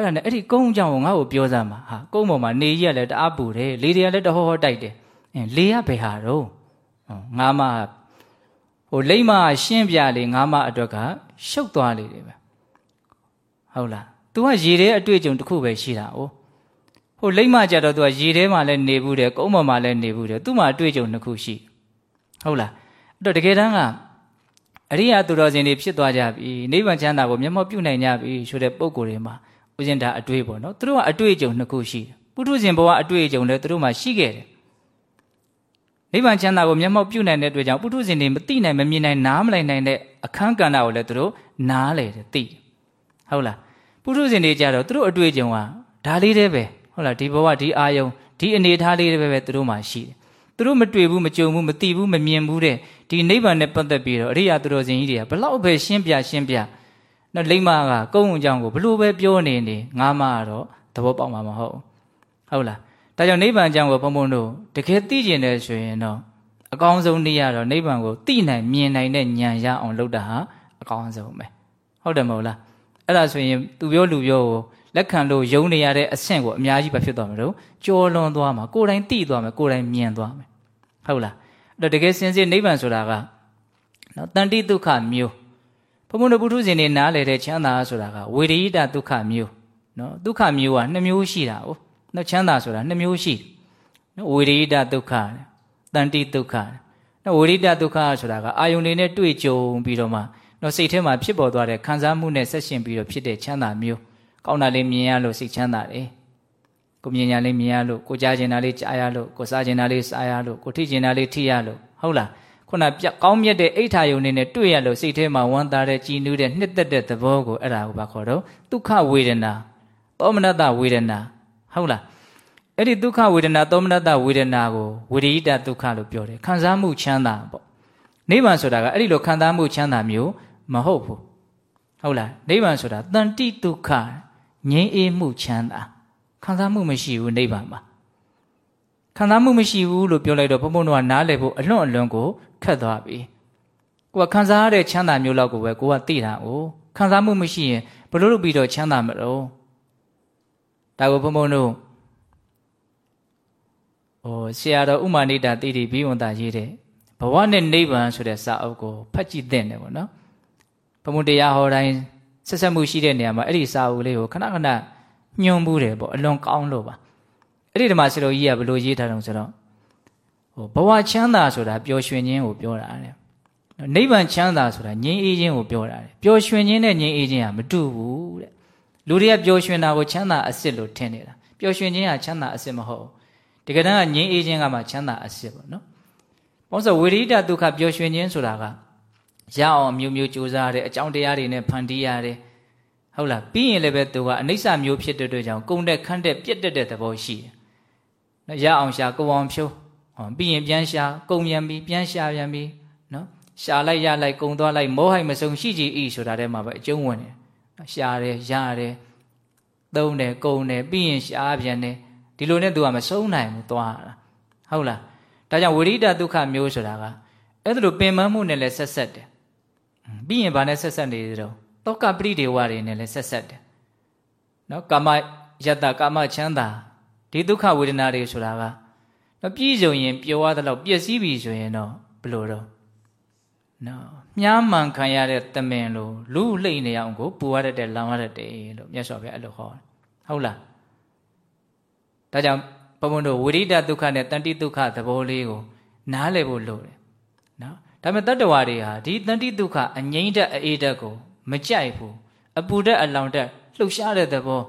အဲ့ဒါနဲ့အဲ့ဒီကုန်းအကြောင်းကိုငါ့ကိုပြောစမ်းပါဟာကုန်းပေါ်မှာနေကြီးကလည်းတအားပူတယ်လေတွေကလည်းတဟောဟောတိုက်တယ်အင်းလေကဘယ်ဟာတော့ငါမဟိုလိမ့်မရှင်းပြလေငါမအတွက်ကရှုပ်သွားလေတယ်ပဲဟုတ်လား तू ကရေထဲအတွေ့အကြုံတစ်ခုပဲရှိတာ哦ဟိုလိမ့်မကြတော့ तू ကရေထဲမှာလည်းနေဘူးတယ်ကုန်းပေါ်မှာလည်းနေဘူးတယ်သူ့မှာအတွေ့အကြုံနှစ်ခုရှိဟုတ်လားအဲ့တော့တကယ်တမ်းကအရိယာသူတော်စင်တွေဖြစ်သွားကြပြီနိဗ္ဗာန်ချမ်းသာကိုမျက်မှောက်ပြုနိုင်ကြပြီဆိုတဲ့ပုံကိုယ်တွေမှာ ဦးဇင်းဒါအတွေ့ပေါ့နော်သူတို့ကအတွေ့အကြုံနှစ်ခုရှိတယ်ပုထုဇဉ်ဘဝအတွေ့အကြုံလည်းသူတို့မှာရှိခဲ့တယ်နိဗ္ဗာန်ချမ်းသာကိုမျက်မှောက်ပြုနိုင်တဲ့အတွက်ကြောင့်ပုထုဇဉ်တွေမသိနိုင်မမြင်နိုင်နားမလည်နိုင်တဲ့အခန်းကဏ္ဍကိုလည်းသူတို့နားလေတယ်သိဟုတ်လားပုထုဇဉ်တွေကြတော့သူတို့အတွေ့အကြုံကဒါလေးတည်းပဲဟုတ်လားဒီဘဝဒီအာယုံဒီအနေထားလေးတွေပဲသူတို့မှရှိတယ်သူတို့မတွေ့ဘူးမကြုံဘူးမသိဘူးမမြင်ဘူးတဲ့ဒီနိဗ္ဗာန်နဲ့ပတ်သက်ပြီးတော့အရိယာသူတော်စင်ကြီးတွေကဘလောက်ပဲရှင်းပြရှင်းပြ နော်လိမ္မာကကုန်းုံကြောင့်ကိုဘလို့ပဲပြောနေနေငါမှတော့သဘောပေါက်မှာမဟုတ်ဟုတ်လားဒါကြောင့်နိဗ္ဗာန်ကြောင့်ကိုဘုံဘုံတို့တကယ်သိကျင်တယ်ဆိုရင်တော့အကောင်းဆုံးနည်းရတော့နိဗ္ဗာန်ကိုသိနိုင်မြင်နိုင်တဲ့ဉာဏ်ရအောင်လုပ်တာဟာအကောင်းဆုံးပဲဟုတ်တယ်မဟုတ်လားအဲ့ဒါဆိုရင်သူပြောလူပြောကိုလက်ခံလို့ယုံနေရတဲ့အဆင့်ကိုအများကြီးပဲဖြစ်သွားမှာတော့ကြောလွန်သွားမှာကိုယ်တိုင်သိသွားမယ်ကိုယ်တိုင်မြင်သွားမယ်ဟုတ်လားအဲ့တော့တကယ်စင်စစ်နိဗ္ဗာန်ဆိုတာကနော်တန်တိဒုက္ခမျိုး ဘုံဘုံတို့ပုထုဇဉ်တွေနားလေတဲ့ချမ်းသာဆိုတာကဝေရိတဒုက္ခမျိုးနော်ဒုက္ခမျိုးကနှစ်မျိုးရှိတာ哦နော်ချမ်းသာဆိုတာနှစ်မျိုးရှိနော်ဝေရိတဒုက္ခတန်တိဒုက္ခနော်ဝေရိတဒုက္ခဆိုတာကအာယုန်တွေနဲ့တွေ့ကြုံပြီးတော့မှနော်စိတ်ထဲမှာဖြစ်ပေါ်သွားတဲ့ခံစားမှုနဲ့ဆက်ရှင်ပြီးတော့ဖြစ်တဲ့ချမ်းသာမျိုးကောင်းတာလေးမြင်ရလို့စိတ်ချမ်းသာတယ်ကိုမြင်ညာလေးမြင်ရလို့ကိုကြားကျင်တာလေးကြားရလို့ကိုစားကျင်တာလေးစားရလို့ကိုထိကျင်တာလေးထိရလို့ဟုတ်လား ခုနပြကောင်းမြတ်တဲ့အိဋ္ဌာယုန်နေနဲ့တွေ့ရလို့စိတ်ထဲမှာဝမ်းသာတဲ့ကြည်နူးတဲ့နှစ်သက်တဲ့သဘောကိုအဲ့ဒါကိုဘာခေါ်တော့ဒုက္ခဝေဒနာသောမနတဝေဒနာဟုတ်လားအဲ့ဒီဒုက္ခဝေဒနာသောမနတဝေဒနာကိုဝိရိတဒုက္ခလို့ပြောတယ်ခံစားမှုချမ်းသာပေါ့နိဗ္ဗာန်ဆိုတာကအဲ့ဒီလိုခံစားမှုချမ်းသာမျိုးမဟုတ်ဘူးဟုတ်လားနိဗ္ဗာန်ဆိုတာတန်တိဒုက္ခငြိမ်းအေးမှုချမ်းသာခံစားမှုမရှိဘူးနိဗ္ဗာန်မှာ ခံစားမှုမရှိဘူးလို့ပြောလိုက်တော့ဘုံဘုံတို့ကနားလည်ဖို့အလွန်အလွန်ကိုခက်သွားပြီကိုကခံစားရတဲ့ချမ်းသာမျိုးလောက်ကိုပဲကိုကသိတာကိုခံစားမှုမရှိရင်ဘလို့လုပ်ပြီးတော့ချမ်းသာမလို့ဒါကိုဘုံဘုံတို့ဟိုဆရာတော်ဥမာနိတာတိတိဘိဝန္တာရေးတဲ့ဘဝနဲ့နိဗ္ဗာန်ဆိုတဲ့စာအုပ်ကိုဖတ်ကြည့်တဲ့တယ်ပေါ့နော်ဘုံဘုံတရားဟောတိုင်းဆက်ဆက်မှုရှိတဲ့နေရာမှာအဲ့ဒီစာအုပ်လေးကိုခဏခဏညွှန်ဘူးတယ်ပေါ့အလွန်ကောင်းလို့ပါ အဲ့ဒီဓမ္မဆရာတော်ကြီးကဘယ်လိုရေးထားတော့ဆိုတော့ဟိုဘဝချမ်းသာဆိုတာပျော်ရွှင်ခြင်းကိုပြောတာတဲ့နိဗ္ဗာန်ချမ်းသာဆိုတာငြိမ်းအေးခြင်းကိုပြောတာတဲ့ပျော်ရွှင်ခြင်းနဲ့ငြိမ်းအေးခြင်းဟာမတူဘူးတဲ့လူတွေကပျော်ရွှင်တာကိုချမ်းသာအစစ်လို့ထင်နေတာပျော်ရွှင်ခြင်းဟာချမ်းသာအစစ်မဟုတ်ဘူးဒီကတည်းကငြိမ်းအေးခြင်းကမှချမ်းသာအစစ်ပေါ့နော်ဘာလို့ဆိုဝိရိဒဒုက္ခပျော်ရွှင်ခြင်းဆိုတာကရအောင်မျိုးမျိုးကြိုးစားရတယ်အကြောင်းတရားတွေနဲ့ဖန်တီးရတယ်ဟုတ်လားပြီးရင်လည်းပဲသူကအနိစ္စမျိုးဖြစ်တဲ့အတွက်ကြောင့်ကုံတဲ့ခန့်တဲ့ပြက်တက်တဲ့သဘောရှိတယ် နော်ရအောင်ရှာကုံအောင်ဖြိုးဟောပြီးရင်ပြန်ရှာကုံပြန်ပြီးပြန်ရှာပြန်ပြီးနော်ရှာလိုက်ရလိုက်ကုံသွားလိုက်မောဟိုက်မစုံရှိကြည်ဤဆိုတာထဲမှာပဲအကျုံးဝင်တယ်ရှာတယ်ရတယ်သုံးတယ်ကုံတယ်ပြီးရင်ရှာပြန်တယ်ဒီလိုနဲ့သူကမဆုံးနိုင်ဘူးသွားတာဟုတ်လားဒါကြောင့်ဝိရိဒဒုက္ခမျိုးဆိုတာကအဲ့ဒါလိုပင်ပန်းမှုနဲ့လည်းဆက်ဆက်တယ်ပြီးရင်ဗာနဲ့ဆက်ဆက်နေတယ်တော့တောကပရိဒေဝတွေနဲ့လည်းဆက်ဆက်တယ်နော်ကာမယတ္တကာမချမ်းသာ ဒီဒုက္ခဝေဒနာတွေဆိုတာကနော်ပြည့်စုံရင်ပျော်ရတဲ့လောက်ပျက်စီးပြီဆိုရင်တော့ဘလို့တော့နော်မြားမှန်ခံရတဲ့တမင်လို့လူလှိမ့်နေအောင်ကိုပူရတဲ့လောင်ရတဲ့လို့မြတ်စွာဘုရားအဲ့လိုဟောဟုတ်လားဒါကြောင့်ဘုံဘုံတို့ဝိရိဒဒုက္ခနဲ့တန်တိဒုက္ခသဘောလေးကိုနားလည်ဖို့လိုတယ်နော်ဒါပေမဲ့တတ္တဝါတွေဟာဒီတန်တိဒုက္ခအငြိမ့်တဲ့အေးတဲ့ကို မကြိုက်ဘူးအပူတက်အလောင်တက်လှုပ်ရှားတဲ့သဘော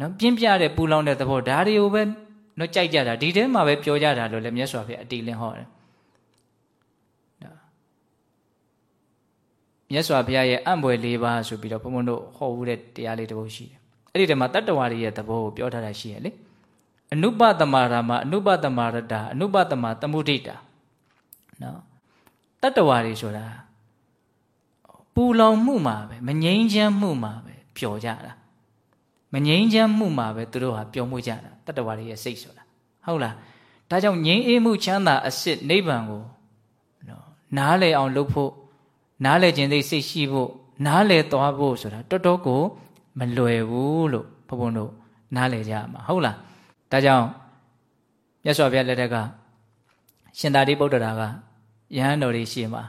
နော်ပြင်းပြတဲ့ပူလောင်တဲ့သဘောဒါတွေကိုပဲနော်ကြိုက်ကြတာဒီထဲမှာပဲပြောကြတာလို့လည်းမြတ်စွာဘုရားအတိလင်းဟောတယ်မြတ်စွာဘုရားရဲ့အံ့ဘွယ်၄ပါးဆိုပြီးတော့ဘုံဘုံတို့ဟောဦးတဲ့တရားလေးတစ်ပုဒ်ရှိတယ်အဲ့ဒီထဲမှာတတ္တဝါတွေရဲ့သဘောကိုပြောထားတာရှိရလေအနုပတမရာမအနုပတမရတအနုပတမသမုဒိတာနော်တတ္တဝါတွေဆိုတာပူလောင်မှုမှာပဲမငြိမ်းချမ်းမှုမှာပဲပျော်ကြတာ မငြိမ်းချမ်းမှုမှာပဲသူတို့ဟာပျော်မှုကြတာတတ္တဝါတွေရဲ့စိတ်ဆိုတာဟုတ်လားဒါကြောင့်ငြိမ်းအေးမှုချမ်းသာအစစ်နိဗ္ဗာန်ကိုနော်နားလည်အောင်လုပ်ဖို့နားလည်ခြင်းသိစိတ်ရှိဖို့နားလည်သွားဖို့ဆိုတာတော်တော်ကိုမလွယ်ဘူးလို့ဘုံဘုံတို့နားလည်ကြမှာဟုတ်လားဒါကြောင့်မြတ်စွာဘုရားလက်ထက်ကရှင်သာရိပုတ္တရာကယဟန်တော်လေးရှိမှာ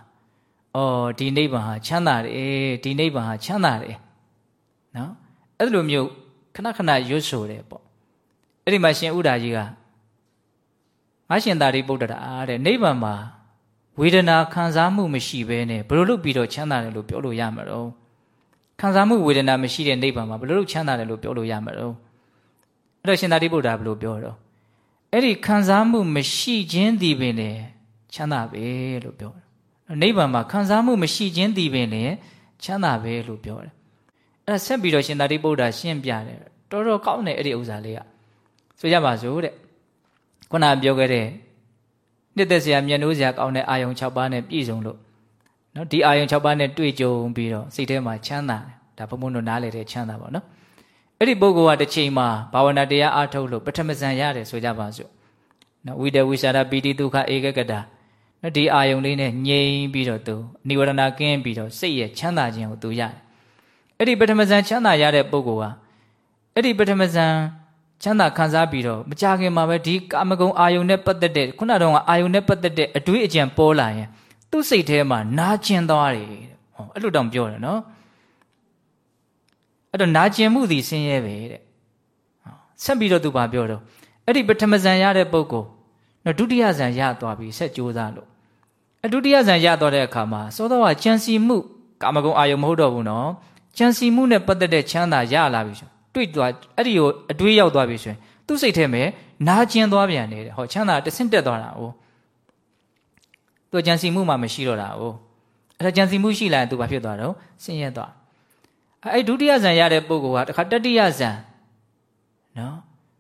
အော်ဒီနိဗ္ဗာန်ဟာချမ်းသာတယ်ဒီနိဗ္ဗာန်ဟာချမ်းသာတယ်နော်အဲ့လိုမျိုး ခဏခဏရွတ်ဆိုတယ်ပေါ့အဲ့ဒီမှာရှင်ဥဒ္ဒါကြီးကငါရှင်သာရိပုတ္တရာတဲ့နိဗ္ဗာန်မှာဝေဒနာခံစားမှုမရှိဘဲနဲ့ဘယ်လိုလုပ်ပြီးတော့ချမ်းသာတယ်လို့ပြောလို့ရမှာတော့ခံစားမှုဝေဒနာမရှိတဲ့နိဗ္ဗာန်မှာဘယ်လိုလုပ်ချမ်းသာတယ်လို့ပြောလို့ရမှာတော့အဲ့တော့ရှင်သာရိပုတ္တရာဘယ်လိုပြောတော့အဲ့ဒီခံစားမှုမရှိခြင်းဒီပင်လေချမ်းသာပဲလို့ပြောတယ်နိဗ္ဗာန်မှာခံစားမှုမရှိခြင်းတည်ပင်လည်းချမ်းသာပဲလို့ပြောတယ် အဲ့ဒါဆက်ပြီးတော့ရှင်သာရိပုတ္တရာရှင်းပြတယ်တော်တော်ကောင်းတယ်အဲ့ဒီဥစ္စာလေးကဆိုကြပါစို့တဲ့ခုနပြောခဲ့တဲ့နှစ်သက်စရာမျက်နှိုးစရာကောင်းတဲ့အာယုံ6ပါးနဲ့ပြည့်စုံလို့နော်ဒီအာယုံ6ပါးနဲ့တွေ့ကြုံပြီးတော့စိတ်ထဲမှာချမ်းသာတယ်ဒါဘုံဘုံတို့နားလေတဲ့ချမ်းသာပါနော်အဲ့ဒီပုဂ္ဂိုလ်ကတစ်ချိန်မှာဘာဝနာတရားအားထုတ်လို့ပထမဇန်ရတယ်ဆိုကြပါစို့နော်ဝိတဝိရှာရပီတိဒုက္ခဧကကတာနော်ဒီအာယုံလေးနဲ့ငြိမ်ပြီးတော့သူနိဝရဏကင်းပြီးတော့စိတ်ရဲ့ချမ်းသာခြင်းကိုသူရတယ် အဲ့ဒီပထမဇန်ချမ်းသာရတဲ့ပုဂ္ဂိုလ်ကအဲ့ဒီပထမဇန်ချမ်းသာခံစားပြီးတော့မကြခင်မှာပဲဒီကာမဂုဏ်အာယုန်နဲ့ပတ်သက်တဲ့ခုနကတော့အာယုန်နဲ့ပတ်သက်တဲ့အတွေးအကြံပေါ်လာရင်သူ့စိတ်ထဲမှာနာကျင်သွားတယ်ဟောအဲ့လိုတောင်ပြောတယ်နော်အဲ့တော့နာကျင်မှုသည်ဆင်းရဲပဲတဲ့ဆက်ပြီးတော့သူဘာပြောတော့အဲ့ဒီပထမဇန်ရတဲ့ပုဂ္ဂိုလ်နော်ဒုတိယဇန်ရသွားပြီဆက်ကြိုးစားလို့အဒုတိယဇန်ရသွားတဲ့အခါမှာစောတော့ကကြံစီမှုကာမဂုဏ်အာယုန်မဟုတ်တော့ဘူးနော် ကြံစီမှုနဲ့ပတ်သက်တဲ့ချမ်းသာရလာပြီဆိုတွေ့သွားအဲ့ဒီကိုအတွေးရောက်သွားပြီဆိုရင်သူ့စိတ်ထဲမှာနာကျင်သွားပြန်တယ်ဟောချမ်းသာတဆင့်တက်သွားတာ哦သူကြံစီမှုမှမရှိတော့တာ哦အဲ့ဒါကြံစီမှုရှိလာရင်သူဘာဖြစ်သွားတော့ဆင်းရဲသွားအဲ့ဒုတိယဇန်ရတဲ့ပုဂ္ဂိုလ်ကတခါတတိယဇန်နော်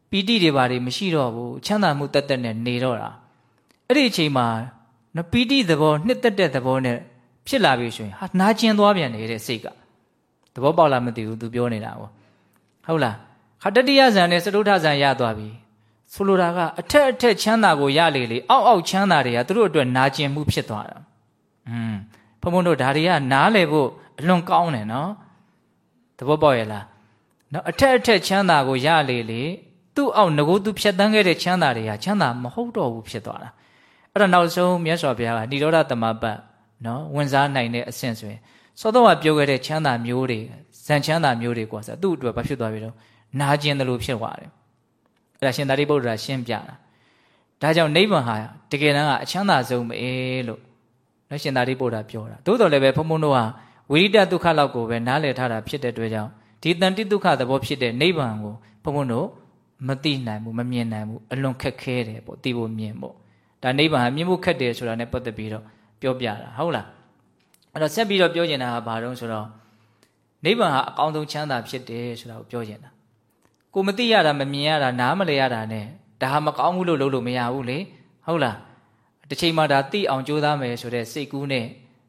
ပီတိတွေဘာတွေမရှိတော့ဘူးချမ်းသာမှုတက်တက်နဲ့နေတော့တာအဲ့ဒီအချိန်မှာနော်ပီတိသဘောနှစ်သက်တဲ့သဘောနဲ့ဖြစ်လာပြီဆိုရင်ဟာနာကျင်သွားပြန်နေတဲ့စိတ်က သဘောပေါက်လားမသိဘူးသူပြောနေတာပေါ့ဟုတ်လားခတတိယဇန်နဲ့စတုထဇန်ရသွားပြီဆိုလိုတာကအထက်အထက်ချမ်းသာကိုရလေလေအောက်အောက်ချမ်းသာတွေကသူတို့အတွက်နာကျင်မှုဖြစ်သွားတာอืมဘုံဘုံတို့ဒါတွေကနားလေဖို့အလွန်ကောင်းတယ်နော်သဘောပေါက်ရဲ့လားနော်အထက်အထက်ချမ်းသာကိုရလေလေသူ့အောက်ငကိုသူဖြတ်တန်းခဲ့တဲ့ချမ်းသာတွေကချမ်းသာမဟုတ်တော့ဘူးဖြစ်သွားတာအဲ့တော့နောက်ဆုံးမြတ်စွာဘုရားကဏိရောဓတမပတ်နော်ဝင်စားနိုင်တဲ့အဆင့်ဆိုရင် သောတော့ကပြောခဲ့တဲ့ချမ်းသာမျိုးတွေဇန်ချမ်းသာမျိုးတွေကွာဆိုသူ့အတွက်ဘာဖြစ်သွားပြီတော့နာကျင်တယ်လို့ဖြစ်သွားတယ်အဲ့ဒါရှင်သာရိပုတ္တရာရှင်းပြတာဒါကြောင့်နိဗ္ဗာန်ဟာတကယ်တမ်းကအချမ်းသာဆုံးပဲလို့နော်ရှင်သာရိပုတ္တရာပြောတာသို့တော်လည်းပဲဘုံဘုံတို့ဟာဝိရိတဒုက္ခလောက်ကိုပဲနားလည်ထားတာဖြစ်တဲ့အတွက်ကြောင့်ဒီတန်တိဒုက္ခသဘောဖြစ်တဲ့နိဗ္ဗာန်ကိုဘုံဘုံတို့မသိနိုင်ဘူးမမြင်နိုင်ဘူးအလွန်ခက်ခဲတယ်ပေါ့သိဖို့မြင်ပေါ့ဒါနိဗ္ဗာန်ဟာမြင်ဖို့ခက်တယ်ဆိုတာ ਨੇ ပတ်သက်ပြီးတော့ပြောပြတာဟုတ်လား အဲ့တော့ဆက်ပြီးတော့ပြောချင်တာကဘာတုံးဆိုတော့နိဗ္ဗာန်ဟာအကောင်းဆုံးချမ်းသာဖြစ်တယ်ဆိုတာကိုပြောချင်တာကိုမသိရတာမမြင်ရတာနားမလည်ရတာ ਨੇ ဒါဟာမကောင်းဘူးလို့လုပ်လို့မရဘူးလေဟုတ်လားတစ်ချိန်မှဒါသိအောင်ကြိုးစားမယ်ဆိုတဲ့စိတ်ကူးနဲ့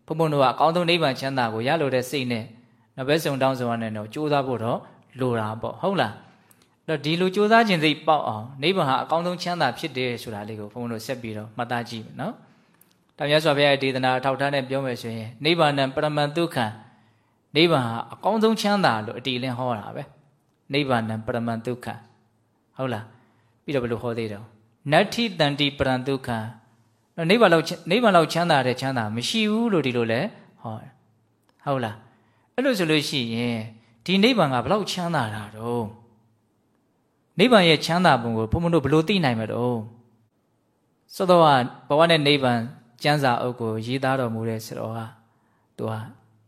ဘုံဘုံတို့ကအကောင်းဆုံးနိဗ္ဗာန်ချမ်းသာကိုရလို့တဲ့စိတ်နဲ့နောက်ဘက်စုံတောင်းဆိုရတဲ့တော့ကြိုးစားဖို့တော့လိုတာပေါ့ဟုတ်လားတော့ဒီလိုကြိုးစားခြင်းစိတ်ပေါက်အောင်နိဗ္ဗာန်ဟာအကောင်းဆုံးချမ်းသာဖြစ်တယ်ဆိုတာလေးကိုဘုန်းဘုန်းတို့ဆက်ပြီးတော့မှတ်သားကြည့်မယ်နော်။ ဒါမြတ်စွာဘုရားရဲ့ဒေသနာအထောက်ထားနဲ့ပြောမယ်ဆိုရင်နိဗ္ဗာန်ပရမန်ဒုက္ခံနိဗ္ဗာန်ဟာအကောင်းဆုံးချမ်းသာလို့အတီလင်းဟောတာပဲ။နိဗ္ဗာန်ပရမန်ဒုက္ခံဟုတ်လား။ပြီးတော့ဘယ်လိုဟောသေးတော့နတ္ထိတန္တိပရံဒုက္ခံနိဗ္ဗာန်လောက်နိဗ္ဗာန်လောက်ချမ်းသာတဲ့ချမ်းသာမရှိဘူးလို့ဒီလိုလဲဟောဟုတ်လား။အဲ့လိုဆိုလို့ရှိရင်ဒီနိဗ္ဗာန်ကဘလောက်ချမ်းသာတာတော့နိဗ္ဗာန်ရဲ့ချမ်းသာပုံကိုဘုံဘုံတို့ဘယ်လိုသိနိုင်မလို့သောတော်ကဘဝနဲ့နိဗ္ဗာန် ကျမ်းစာအုပ်ကိုရေးသားတော်မူတဲ့ဆရာတော်ကသူက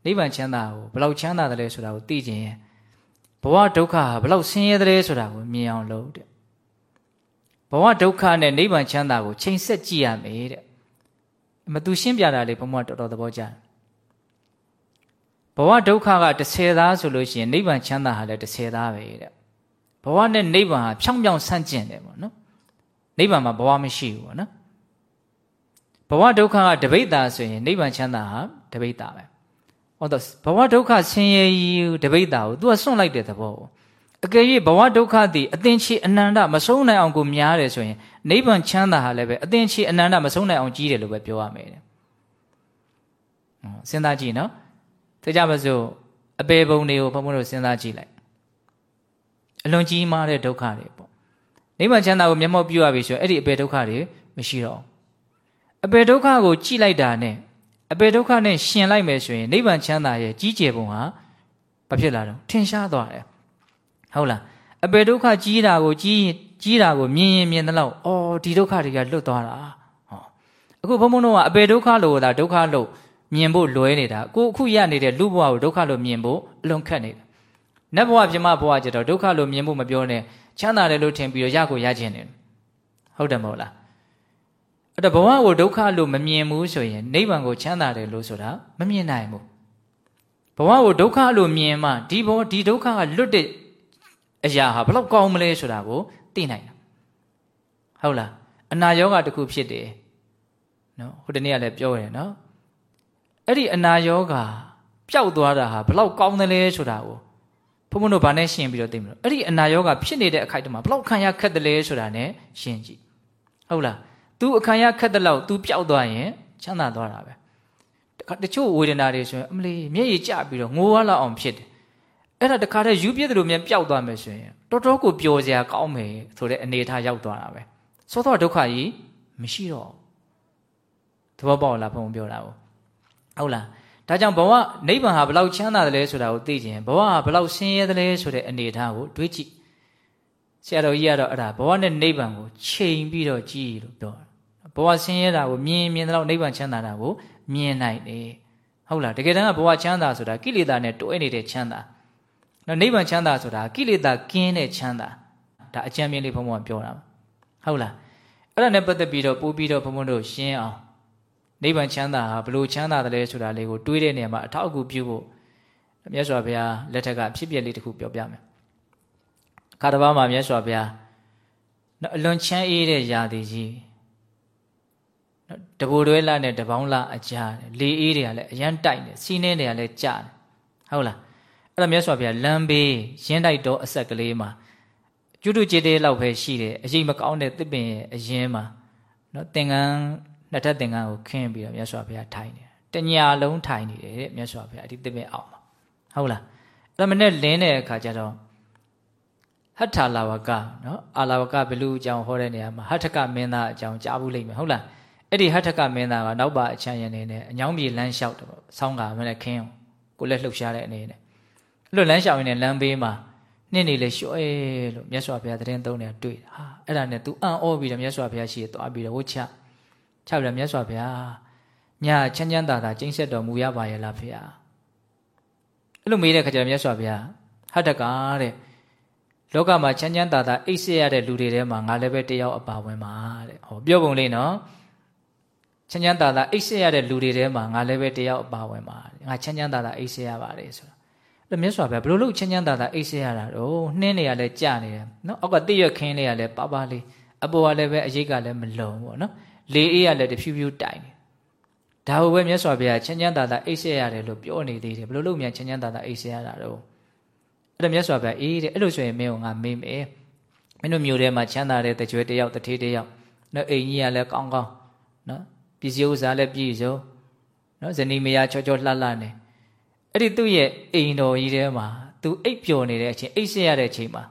နိဗ္ဗာန်ချမ်းသာကိုဘယ်လောက်ချမ်းသာတယ်လဲဆိုတာကိုသိခြင်းရဲ့ဘဝဒုက္ခဟာဘယ်လောက်ဆင်းရဲတယ်ဆိုတာကိုမြင်အောင်လုပ်တဲ့ဘဝဒုက္ခနဲ့နိဗ္ဗာန်ချမ်းသာကိုချိန်ဆက်ကြည့်ရမယ်တဲ့မသူရှင်းပြတာလေဘုံဘတော်တော်သဘောကျတယ်ဘဝဒုက္ခက30သားဆိုလို့ရှိရင်နိဗ္ဗာန်ချမ်းသာဟာလည်း30သားပဲတဲ့ဘဝနဲ့နိဗ္ဗာန်ဟာဖြောင်းဖြောင်းဆန့်ကျင်တယ်ပေါ့နော်နိဗ္ဗာန်မှာဘဝမရှိဘူးပေါ့နော် ဘဝဒုက္ခကတပိဋ္ဌာဆိုရင်နိဗ္ဗာန်ချမ်းသာဟာတပိဋ္ဌာပဲဟောတော့ဘဝဒုက္ခဆင်းရဲကြီးတပိဋ္ဌာကို तू ကစွန့်လိုက်တဲ့သဘောပေါ့အကယ်၍ဘဝဒုက္ခသည်အသင်ချေအနန္တမဆုံးနိုင်အောင်ကိုများတယ်ဆိုရင်နိဗ္ဗာန်ချမ်းသာဟာလည်းပဲအသင်ချေအနန္တမဆုံးနိုင်အောင်ကြီးတယ်လို့ပဲပြောရမယ်တဲ့ဟောစဉ်းစားကြည့်နော်သိကြပါစို့အပေပုံတွေကိုဘုံဘုံတို့စဉ်းစားကြည့်လိုက်အလွန်ကြီးမားတဲ့ဒုက္ခတွေပေါ့နိဗ္ဗာန်ချမ်းသာကိုမျက်မှောက်ပြုရပြီဆိုရင်အဲ့ဒီအပေဒုက္ခတွေမရှိတော့ အပေဒုက္ခကိုကြည့်လိုက်တာနဲ့အပေဒုက္ခနဲ့ရှင်လိုက်မယ်ဆိုရင်နိဗ္ဗာန်ချမ်းသာရဲ့ကြီးကျယ်ပုံဟာဘာဖြစ်လာတော့ထင်ရှားသွားတယ်ဟုတ်လားအပေဒုက္ခကြီးတာကိုကြီးကြီးတာကိုမြင်ရင်မြင်သလောက်အော်ဒီဒုက္ခတွေကလွတ်သွားတာဟောအခုဘုံဘုံတို့ကအပေဒုက္ခလို့သာဒုက္ခလို့မြင်ဖို့လွဲနေတာကိုအခုရနေတဲ့လူဘဝကိုဒုက္ခလို့မြင်ဖို့အလွန်ခက်နေတာနတ်ဘဝပြမဘဝကျတော့ဒုက္ခလို့မြင်ဖို့မပြောနဲ့ချမ်းသာတယ်လို့ထင်ပြီးတော့ရကိုရခြင်းတယ်ဟုတ်တယ်မဟုတ်လား အဲ့ဒါဘဝကိုဒုက္ခလို့မမြင်ဘူးဆိုရင်နိဗ္ဗာန်ကိုချမ်းသာတယ်လို့ဆိုတာမမြင်နိုင်ဘူးဘဝကိုဒုက္ခလို့မြင်မှဒီဘဝဒီဒုက္ခကလွတ်တဲ့အရာဟာဘလောက်ကောင်းမလဲဆိုတာကိုသိနိုင်တာဟုတ်လားအနာယောဂတစ်ခုဖြစ်တယ်နော်ဟိုတနေ့ကလည်းပြောရတယ်နော်အဲ့ဒီအနာယောဂပျောက်သွားတာဟာဘလောက်ကောင်းတယ်လဲဆိုတာကိုဘုန်းဘုန်းတို့ဗာနဲ့ရှင်းပြီးတော့သိမလို့အဲ့ဒီအနာယောဂဖြစ်နေတဲ့အခိုက်တမှာဘလောက်ခံရခက်တယ်လဲဆိုတာ ਨੇ ရှင်းကြည့်ဟုတ်လား तू အခံရခက်တဲ့လောက် तू ပျောက်သွားရင်ချမ်းသာသွားတာပဲတချို့ဝေဒနာတွေဆိုရင်အမလီမျက်ရည်ကျပြီးတော့ငိုရလောက်အောင်ဖြစ်တယ်အဲ့ဒါတခါတည်းယူပြည့်တယ်လို့မြန်ပျောက်သွားမယ်ဆိုရင်တော်တော်ကိုပျော်စရာကောင်းမယ်ဆိုတဲ့အနေအထားရောက်သွားတာပဲသောသောဒုက္ခကြီးမရှိတော့သဘောပေါက်လားဘုံပြောတာကိုဟုတ်လားဒါကြောင့်ဘဝနိဗ္ဗာန်ဟာဘလောက်ချမ်းသာတယ်လဲဆိုတာကိုသိခြင်းဘဝဟာဘလောက်ဆင်းရဲတယ်လဲဆိုတဲ့အနေအထားကိုတွေးကြည့်ဆရာတော်ကြီးကတော့အဲ့ဒါဘဝနဲ့နိဗ္ဗာန်ကိုချိန်ပြီးတော့ကြည့်လို့ပြောတာ ဘဝဆင်းရဲတာကိုမြင်မြင်တော့နိဗ္ဗာန်ချမ်းသာတာကိုမြင်နိုင်တယ်ဟုတ်လားတကယ်တမ်းကဘဝချမ်းသာဆိုတာကိလေသာနဲ့တွဲနေတဲ့ချမ်းသာနော်နိဗ္ဗာန်ချမ်းသာဆိုတာကိလေသာကင်းတဲ့ချမ်းသာဒါအကျဉ်းမြင့်လေးဘုံဘုံပြောတာဟုတ်လားအဲ့ဒါနဲ့ပတ်သက်ပြီးတော့ပို့ပြီးတော့ဘုံဘုံတို့ရှင်းအောင်နိဗ္ဗာန်ချမ်းသာဟာဘလို့ချမ်းသာတယ်လဲဆိုတာလေးကိုတွေးတဲ့နေရာမှာအထောက်အကူပြုဖို့မြတ်စွာဘုရားလက်ထက်ကဖြစ်ပျက်လေးတစ်ခုပြောပြမယ်ခါတစ်ပါးမှာမြတ်စွာဘုရားအလွန်ချမ်းအေးတဲ့ရာသီကြီး တဘူတွဲလာနဲ့တပေါင်းလာအကြားလေအေးတွေကလည်းအရန်တိုက်တယ်စီးနှင်းတွေကလည်းကြားတယ်ဟုတ်လားအဲ့ဒါမြတ်စွာဘုရားလမ်းဘေးရင်းတိုက်တော်အဆက်ကလေးမှာကျွတ်ကျွတ်ကြေးသေးလောက်ပဲရှိတယ်အရေးမကောင်းတဲ့တစ်ပင်ရဲ့အရင်မှာနော်သင်္ကန်းနှစ်ထပ်သင်္ကန်းကိုခင်းပြီးတော့မြတ်စွာဘုရားထိုင်တယ်တညာလုံးထိုင်နေတယ်တဲ့မြတ်စွာဘုရားဒီတစ်ပင်အောက်မှာဟုတ်လားအဲ့ဒါမနဲ့လင်းတဲ့အခါကျတော့ဟထလာဝကနော်အာလာဝကဘလူအကြောင်းဟောတဲ့နေရာမှာဟထကမင်းသားအကြောင်းကြားဘူးလိမ့်မယ်ဟုတ်လား အဲ့ဒီဟထကမင်းသားကနောက်ပါအချမ်းရနေနဲ့အညောင်းပြေလမ်းလျှောက်တယ်ပေါ့ဆောင်းကမနဲ့ခင်းကိုလက်လှုပ်ရှားတဲ့အနေနဲ့အဲ့လိုလမ်းလျှောက်ရင်းနဲ့လမ်းဘေးမှာနှင်းနေလေလျှော့အဲလို့မြတ်စွာဘုရားတရင်သုံးနေတာတွေ့တာဟာအဲ့ဒါနဲ့ तू အံ့ဩပြီးတော့မြတ်စွာဘုရားရှိရသွားပြီးတော့ဝှချချပြီးတော့မြတ်စွာဘုရားညာချမ်းချမ်းသာသာကျင့်ဆက်တော်မူရပါရဲ့လားဖေဟာအဲ့လိုမေးတဲ့ခါကျတော့မြတ်စွာဘုရားဟတ္တကာတဲ့လောကမှာချမ်းချမ်းသာသာအိပ်စက်ရတဲ့လူတွေထဲမှာငါလည်းပဲတယောက်အပါဝင်ပါတဲ့ဟောပြောပုံလေးနော် ချမ်းချမ်းသာသာအိပ်စက်ရတဲ့လူတွေထဲမှာငါလည်းပဲတယောက်အပါဝင်ပါငါချမ်းချမ်းသာသာအိပ်စက်ရပါတယ်ဆိုတာအဲ့မြတ်စွာဘုရားဘယ်လိုလုပ်ချမ်းချမ်းသာသာအိပ်စက်ရတာတော့နှင်းနေရလဲကြာနေတယ်နော်အောက်ကတိရွက်ခင်းနေရလဲပါပါလေးအပေါ်ကလည်းပဲအရေးကလည်းမလုံဘူးနော်လေအေးရလည်းတဖြူဖြူတိုင်နေဒါဘုပဲမြတ်စွာဘုရားချမ်းချမ်းသာသာအိပ်စက်ရတယ်လို့ပြောနေသေးတယ်ဘယ်လိုလုပ်မြန်ချမ်းချမ်းသာသာအိပ်စက်ရတာတော့အဲ့ဒါမြတ်စွာဘုရားအေးတဲ့အဲ့လိုဆိုရင်မင်းကငါမေးမယ်မင်းတို့မျိုးထဲမှာချမ်းသာတဲ့တကြွတယောက်တထေးတယောက်နော်အိမ်ကြီးကလည်းကောင်းကောင်းနော် ပစ္စည်းဥစ္စာလည်းပြည့်စုံနော်ဇနီးမယားချောချောလှလှနေအဲ့ဒီသူ့ရဲ့အိမ်တော်ကြီးထဲမှာသူအိပ်ပျော်နေတဲ့အချိန်အိပ်ဆက်ရတဲ့အချိန်မှာ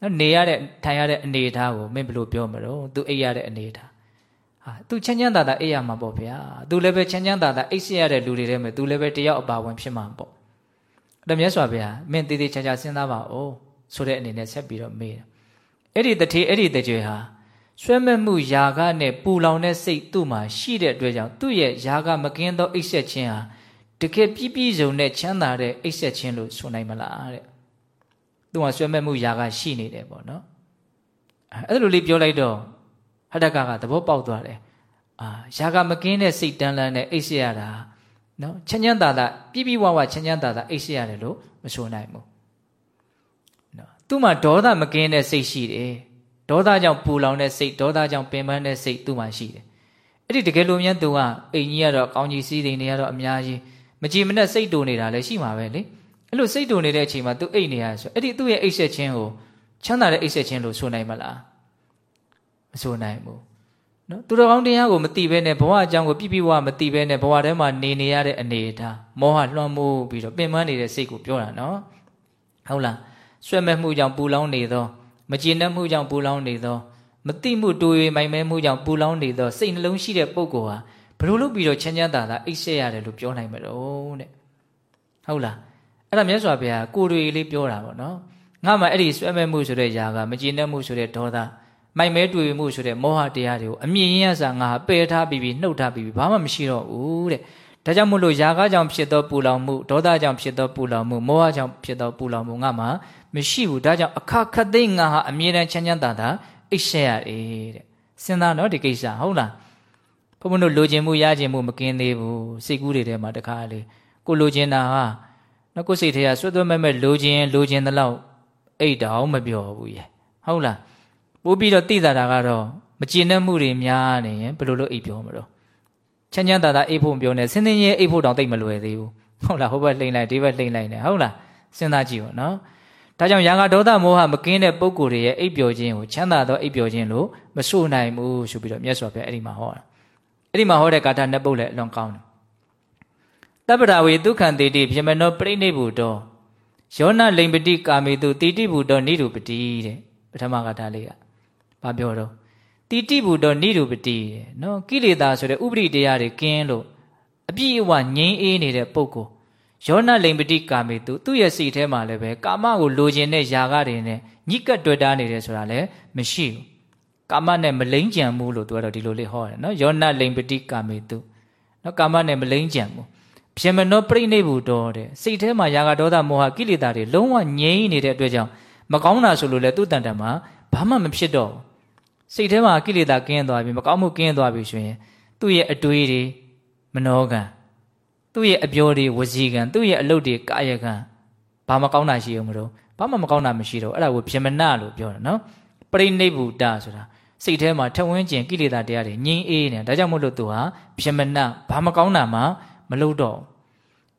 နော်နေရတဲ့ထိုင်ရတဲ့အနေအထားကိုမင်းဘယ်လိုပြောမလို့သူအိပ်ရတဲ့အနေအထားဟာသူချမ်းချမ်းသာသာအိပ်ရမှာပေါ့ဗျာသူလည်းပဲချမ်းချမ်းသာသာအိပ်ဆက်ရတဲ့လူတွေထဲမှာသူလည်းပဲတယောက်အပါဝင်ဖြစ်မှာပေါ့အဲ့ဒါမြတ်စွာဘုရားမင်းတည်တည်ချာချာစဉ်းစားပါဦးဆိုတဲ့အနေနဲ့ဆက်ပြီးတော့မေးတယ်အဲ့ဒီတထေအဲ့ဒီတကြွေဟာ ဆွဲမဲ့မှုယာကနဲ့ပူလောင်တဲ့စိတ်သူ့မှာရှိတဲ့အတွက်ကြောင့်သူ့ရဲ့ယာကမကင်းသောအိပ်ဆက်ခြင်းဟာတကယ်ပြည့်ပြည့်စုံတဲ့ချမ်းသာတဲ့အိပ်ဆက်ခြင်းလို့ဆိုနိုင်မလားတဲ့သူကဆွဲမဲ့မှုယာကရှိနေတယ်ပေါ့နော်အဲ့လိုလေးပြောလိုက်တော့ဟတကကသဘောပေါက်သွားတယ်အာယာကမကင်းတဲ့စိတ်တန်းလန်းနဲ့အိပ်ဆက်ရတာနော်ချမ်းချမ်းသာသာပြည့်ပြည့်ဝဝချမ်းချမ်းသာသာအိပ်ဆက်ရတယ်လို့မဆိုနိုင်ဘူးနော်သူ့မှာဒေါသမကင်းတဲ့စိတ်ရှိတယ် ဒေါသကြောင့်ပူလောင်တဲ့စိတ်ဒေါသကြောင့်ပင်ပန်းတဲ့စိတ်သူ့မှာရှိတယ်အဲ့ဒီတကယ်လို့များသူကအိမ်ကြီးကတော့ကောင်းကြီးစည်းစိမ်တွေကတော့အများကြီးမကြည်မနဲ့စိတ်တူနေတာလည်းရှိမှာပဲလေအဲ့လိုစိတ်တူနေတဲ့အချိန်မှာသူအိတ်နေရဆိုအဲ့ဒီသူ့ရဲ့အိတ်ဆက်ခြင်းကိုချမ်းသာတဲ့အိတ်ဆက်ခြင်းလို့ဆိုနိုင်မလားမဆိုနိုင်ဘူးနော်သူတော်ကောင်းတရားကိုမသိဘဲနဲ့ဘဝအကြောင်းကိုပြပြဝမသိဘဲနဲ့ဘဝထဲမှာနေနေရတဲ့အနေအထားမောဟလွှမ်းမိုးပြီးတော့ပင်ပန်းနေတဲ့စိတ်ကိုပြောတာနော်ဟုတ်လားဆွဲမဲ့မှုကြောင့်ပူလောင်နေသော မကျေနပ်မှုကြောင့်ပူလောင်နေသောမတိမှုတူ၍မိုင်မဲမှုကြောင့်ပူလောင်နေသောစိတ်နှလုံးရှိတဲ့ပုဂ္ဂိုလ်ဟာဘလို့လုပ်ပြီးတော့ချမ်းချမ်းသာသာအိတ်ဆက်ရတယ်လို့ပြောနိုင်မလို့တဲ့ဟုတ်လားအဲ့ဒါမြတ်စွာဘုရားကိုယ်တွေလေးပြောတာပေါ့နော်ငါမှအဲ့ဒီဆွဲမဲ့မှုဆိုတဲ့ຢာကမကျေနပ်မှုဆိုတဲ့ဒေါသမိုက်မဲတွေ့မှုဆိုတဲ့မောဟတရားတွေကိုအမြင့်ရစာငါပယ်ထားပြီးပြီးနှုတ်ထားပြီးပြီးဘာမှမရှိတော့ဘူးတဲ့ဒါကြောင့်မို့လို့ຢာကကြောင့်ဖြစ်သောပူလောင်မှုဒေါသကြောင့်ဖြစ်သောပူလောင်မှုမောဟကြောင့်ဖြစ်သောပူလောင်မှုငါမှ မရှိဘူးဒါကြောင့်အခခသိငါဟာအမြဲတမ်းချမ်းချမ်းသာသာအိတ်ဆက်ရတယ်တဲ့စဉ်းစားတော့ဒီကိစ္စဟုတ်လားဘုန်းဘုန်းတို့လိုချင်မှုရချင်မှုမကင်းသေးဘူးစိတ်ကူးတွေထဲမှာတခါလေကိုလိုချင်တာဟာနော်ကိုစိတ်ထဲကဆွတ်သွဲမဲ့မဲ့လိုချင်လိုချင်တဲ့လောက်အိတ်တောင်မပြောဘူးရဲ့ဟုတ်လားပို့ပြီးတော့သိတာတာကတော့မကျင်တဲ့မှုတွေများနေရင်ဘယ်လိုလုပ်အိတ်ပြောမလို့ချမ်းချမ်းသာသာအိတ်ဖို့ပြောနေစင်းစင်းရဲအိတ်ဖို့တောင်သိမလွယ်သေးဘူးဟုတ်လားဟိုဘက်လှိမ့်လိုက်ဒီဘက်လှိမ့်လိုက်နေဟုတ်လားစဉ်းစားကြည့်ပါနော် ဒါကြောင့်ရာဂဒေါသမောဟမကင်းတဲ့ပုံကိုယ်တွေရဲ့အိပ်ပျော်ခြင်းကိုချမ်းသာသောအိပ်ပျော်ခြင်းလို့မဆိုနိုင်ဘူးဆိုပြီးတော့မြတ်စွာဘုရားအဲ့ဒီမှာဟောတာအဲ့ဒီမှာဟောတဲ့ကာထာနှစ်ပုတ်လည်းအလွန်ကောင်းတယ်တပ္ပရာဝေဒုက္ခံတေတိပြမနောပြိဋိဘုတောယောနလိမ္ပတိကာမေတုတိတိဘုတောနိရုပတိတဲ့ပထမကာထာလေးကဘာပြောတော့တိတိဘုတောနိရုပတိတဲ့နော်ကိလေသာဆိုတဲ့ဥပရိတရားတွေကင်းလို့အပြည့်အဝငြိမ်းအေးနေတဲ့ပုဂ္ဂိုလ် ယောနလိမ္ပတိကာမေတုသူ့ရဲ့စိတ်ထဲမှာလည်းပဲကာမကိုလိုချင်တဲ့ຢာကတွေနဲ့ညှိကပ်တွေ့တာနေတယ်ဆိုတာလည်းမရှိဘူးကာမနဲ့မလိမ့်ကြံမှုလို့သူကတော့ဒီလိုလေးဟောတယ်နော်ယောနလိမ္ပတိကာမေတုနော်ကာမနဲ့မလိမ့်ကြံမှုပြမနောပြိဋိဘုတော်တဲ့စိတ်ထဲမှာຢာကဒေါသမောဟကိလေသာတွေလုံးဝငြိမ်းနေတဲ့အတွက်ကြောင့်မကောင်းတာဆိုလို့လည်းသူ့တန်တန်မှာဘာမှမဖြစ်တော့စိတ်ထဲမှာကိလေသာကင်းသွားပြီမကောင်းမှုကင်းသွားပြီဆိုရင်သူ့ရဲ့အတွေးတွေမနောကံ သူ့ရဲ့အပြောတွေဝစီကံသူ့ရဲ့အလုပ်တွေကာယကံဘာမကောင်းတာရှိအောင်မလို့ဘာမှမကောင်းတာမရှိတော့အဲ့ဒါကိုပြမနာလို့ပြောတယ်နော်ပရိနိဗ္ဗုတဆိုတာစိတ်ထဲမှာထဝင်းကျင်ကိလေသာတရားတွေငြိမ်းအေးနေဒါကြောင့်မို့လို့သူဟာပြမနာဘာမကောင်းတာမှမလုပ်တော့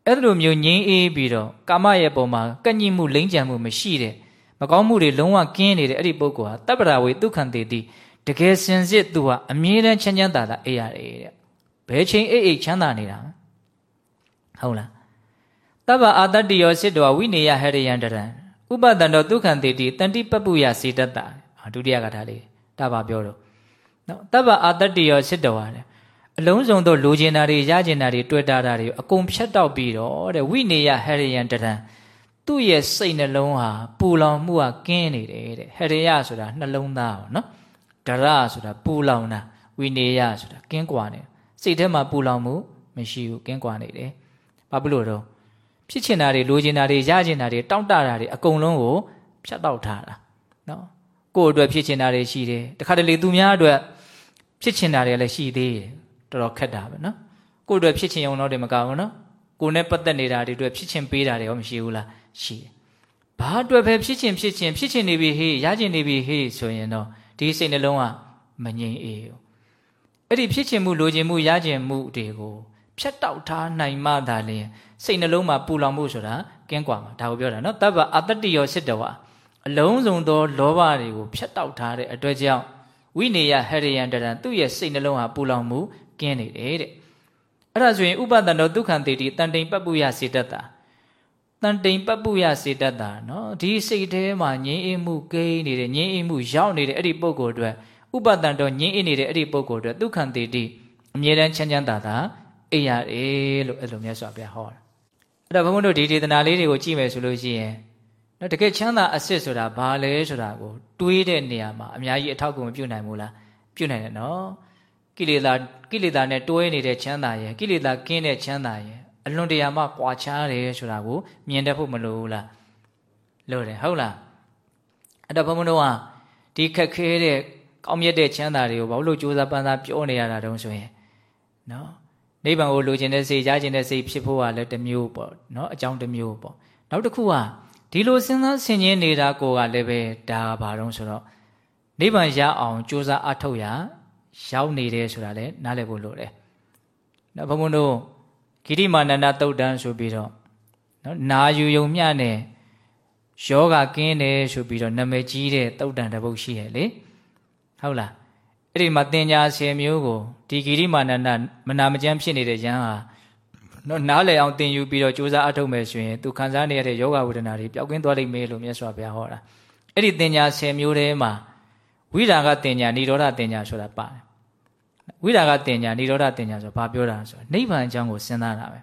အဲ့လိုမျိုးငြိမ်းအေးပြီးတော့ကာမရဲ့ပုံမှာကန့်ညှိမှုလိမ့်ကြံမှုမရှိတဲ့မကောင်းမှုတွေလုံးဝကင်းနေတဲ့အဲ့ဒီပုဂ္ဂိုလ်ဟာတပ္ပရာဝေဒုက္ခံတေတိတကယ်စင်စစ်သူဟာအမြဲတမ်းချမ်းချမ်းသာသာအေးရတယ်တဲ့ဘယ်ချိန်အိတ်အိတ်ချမ်းသာနေတာ ဟုတ်လားတဗ္ဗအာတတ္တိယောစစ်တောဝိနေယဟရယံတရံဥပဒံတော်ဒုက္ခံတေတိတန်တိပပုယစေတတ္တဒုတိယကထာလေးဒါပါပြောတော့နော်တဗ္ဗအာတတ္တိယောစစ်တောဟာအလုံးစုံသောလိုချင်တာတွေရချင်တာတွေတွေ့တာတွေအကုန်ဖြတ်တောက်ပြီးတော့တဲ့ဝိနေယဟရယံတရံသူ့ရဲ့စိတ်နှလုံးဟာပူလောင်မှုကကင်းနေတယ်တဲ့ဟရယဆိုတာနှလုံးသားပေါ့နော်ဒရဆိုတာပူလောင်တာဝိနေယဆိုတာကင်းကွာနေစိတ်ထဲမှာပူလောင်မှုမရှိဘူးကင်းကွာနေတယ် ဘာဖြစ်လို့တော့ဖြစ်ချင်တာတွေလိုချင်တာတွေရချင်တာတွေတောင့်တတာတွေအကုန်လုံးကိုဖြတ်တောက်ထားတာနော်ကိုယ့်အတွက်ဖြစ်ချင်တာတွေရှိတယ်တခါတလေသူများအတွက်ဖြစ်ချင်တာတွေလည်းရှိသေးတယ်တော်တော်ခက်တာပဲနော်ကိုယ့်အတွက်ဖြစ်ချင်ုံတော့တယ်မကဘူးနော်ကိုယ်နဲ့ပတ်သက်နေတာတွေအတွက်ဖြစ်ချင်ပေးတာတွေရောမရှိဘူးလားရှိတယ်ဘာအတွက်ပဲဖြစ်ချင်ဖြစ်ချင်ဖြစ်ချင်နေပြီဟေးရချင်နေပြီဟေးဆိုရင်တော့ဒီစိတ်နှလုံးကမငြိမ်အေးဘူးအဲ့ဒီဖြစ်ချင်မှုလိုချင်မှုရချင်မှုတွေကို ဖြတ်တောက်ထားနိုင်မှသာလျှင်စိတ်နှလုံးမှာပူလောင်မှုဆိုတာကင်းကွာမှာဒါကိုပြောတာနော်တပ္ပအတ္တယောစစ်တော်အလုံးစုံသောလောဘတွေကိုဖြတ်တောက်ထားတဲ့အတွက်ကြောင့်ဝိနေယဟရိယံတရံသူ့ရဲ့စိတ်နှလုံးဟာပူလောင်မှုကင်းနေတယ်တဲ့အဲ့ဒါဆိုရင်ဥပဒံတော်ဒုက္ခံတေတိတန်တိန်ပပုယစေတတ်တာတန်တိန်ပပုယစေတတ်တာနော်ဒီစိတ်ထဲမှာငြင်းအိမ်မှုကိန်းနေတဲ့ငြင်းအိမ်မှုရောက်နေတဲ့အဲ့ဒီပုံကိုယ်အတွက်ဥပဒံတော်ငြင်းအိမ်နေတဲ့အဲ့ဒီပုံကိုယ်အတွက်ဒုက္ခံတေတိအမြဲတမ်းချမ်းချမ်းသာသာ အိပ်ရတယ်လို့အဲ့လိုမြတ်စွာဘုရားဟောတာအဲ့တော့ဘုန်းဘုန်းတို့ဒီဒေသနာလေးတွေကိုကြည့်မယ်ဆိုလို့ရှိရင်နော်တကယ်ချမ်းသာအစစ်ဆိုတာဘာလဲဆိုတာကိုတွေးတဲ့နေရာမှာအများကြီးအထောက်အကူမပြုနိုင်ဘူးလားပြုနိုင်တယ်နော်ကိလေသာကိလေသာနဲ့တွဲနေတဲ့ချမ်းသာရဲ့ကိလေသာကင်းတဲ့ချမ်းသာရဲ့အလွန်တရာမှကွာခြားတယ်ဆိုတာကိုမြင်တတ်ဖို့မလိုဘူးလားလို့တယ်ဟုတ်လားအဲ့တော့ဘုန်းဘုန်းတို့ကဒီခက်ခဲတဲ့ကောင်းမြတ်တဲ့ချမ်းသာတွေကိုဘာလို့ကြိုးစားပန်းစားပြောနေရတာတုံးဆိုရင်နော် နိဗ္ဗာန်ကိုလိုချင်တဲ့စိတ်ကြားချင်တဲ့စိတ်ဖြစ်ဖို့ကလည်းတစ်မျိုးပေါ့နော်အကြောင်းတစ်မျိုးပေါ့နောက်တစ်ခုကဒီလိုစဉ်းစားဆင်ခြင်နေတာကိုကလည်းပဲဒါဘာတော့ဆိုတော့နိဗ္ဗာန်ရအောင်ကြိုးစားအထောက်ရရောက်နေတယ်ဆိုတာလည်းနားလည်ဖို့လိုတယ်နော်ဘုံဘုံတို့ဂိရိမာနန္ဒတုတ်တန်းဆိုပြီးတော့နော်နာယူယုံမျှနဲ့ယောဂကင်းတယ်ဆိုပြီးတော့နာမည်ကြီးတဲ့တုတ်တန်တစ်ပုဒ်ရှိရလေဟုတ်လား အဲ့ဒီမှာတင်ညာဆယ်မျိုးကိုဒီဂိရိမာနန္ဒမနာမကျမ်းဖြစ်နေတဲ့ယဟန်ဟာနော်နားလည်အောင်သင်ယူပြီးတော့ကြိုးစားအထုတ်မယ်ဆိုရင်သူခံစားနေရတဲ့ယောဂဝေဒနာတွေပျောက်ကင်းသွားလိမ့်မယ်လို့မြတ်စွာဘုရားဟောတာအဲ့ဒီတင်ညာဆယ်မျိုးထဲမှာဝိရာဂတင်ညာនិရောဓတင်ညာဆိုတာပါတယ်ဝိရာဂတင်ညာនិရောဓတင်ညာဆိုဘာပြောတာဆိုနိဗ္ဗာန်အကြောင်းကိုစဉ်းစားတာပဲ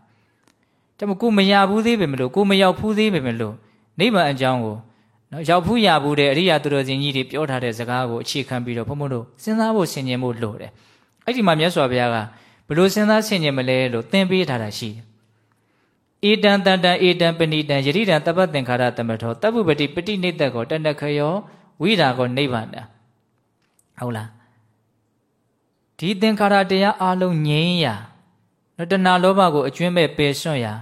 ဒါမှကိုမရဘူးသေးပဲမလို့ကိုမရောက်ဘူးသေးပဲမလို့နိဗ္ဗာန်အကြောင်းကို နော်ရောက်ဖူးရဘူးတဲ့အရိယာသူတော်စင်ကြီးတွေပြောထားတဲ့စကားကိုအခြေခံပြီးတော့ဘုံဘုံတို့စဉ်းစားဖို့ဆင်ခြင်ဖို့လိုတယ်အဲ့ဒီမှာမြတ်စွာဘုရားကဘလို့စဉ်းစားဆင်ခြင်မလဲလို့သင်ပေးထားတာရှိတယ်ဧတံတန်တံဧတံပဏိတံယတိတံတပ္ပသင်္ခါရတမထောတပ္ပုပတိပတိနိတ္တကောတဏခယောဝိရာကောနိဗ္ဗာန်ဟုတ်လားဒီဒီသင်္ခါရတရားအလုံးငြိမ်းရာနော်တဏှာလောဘကိုအကျွင်းမဲ့ပယ်စွန့်ရာ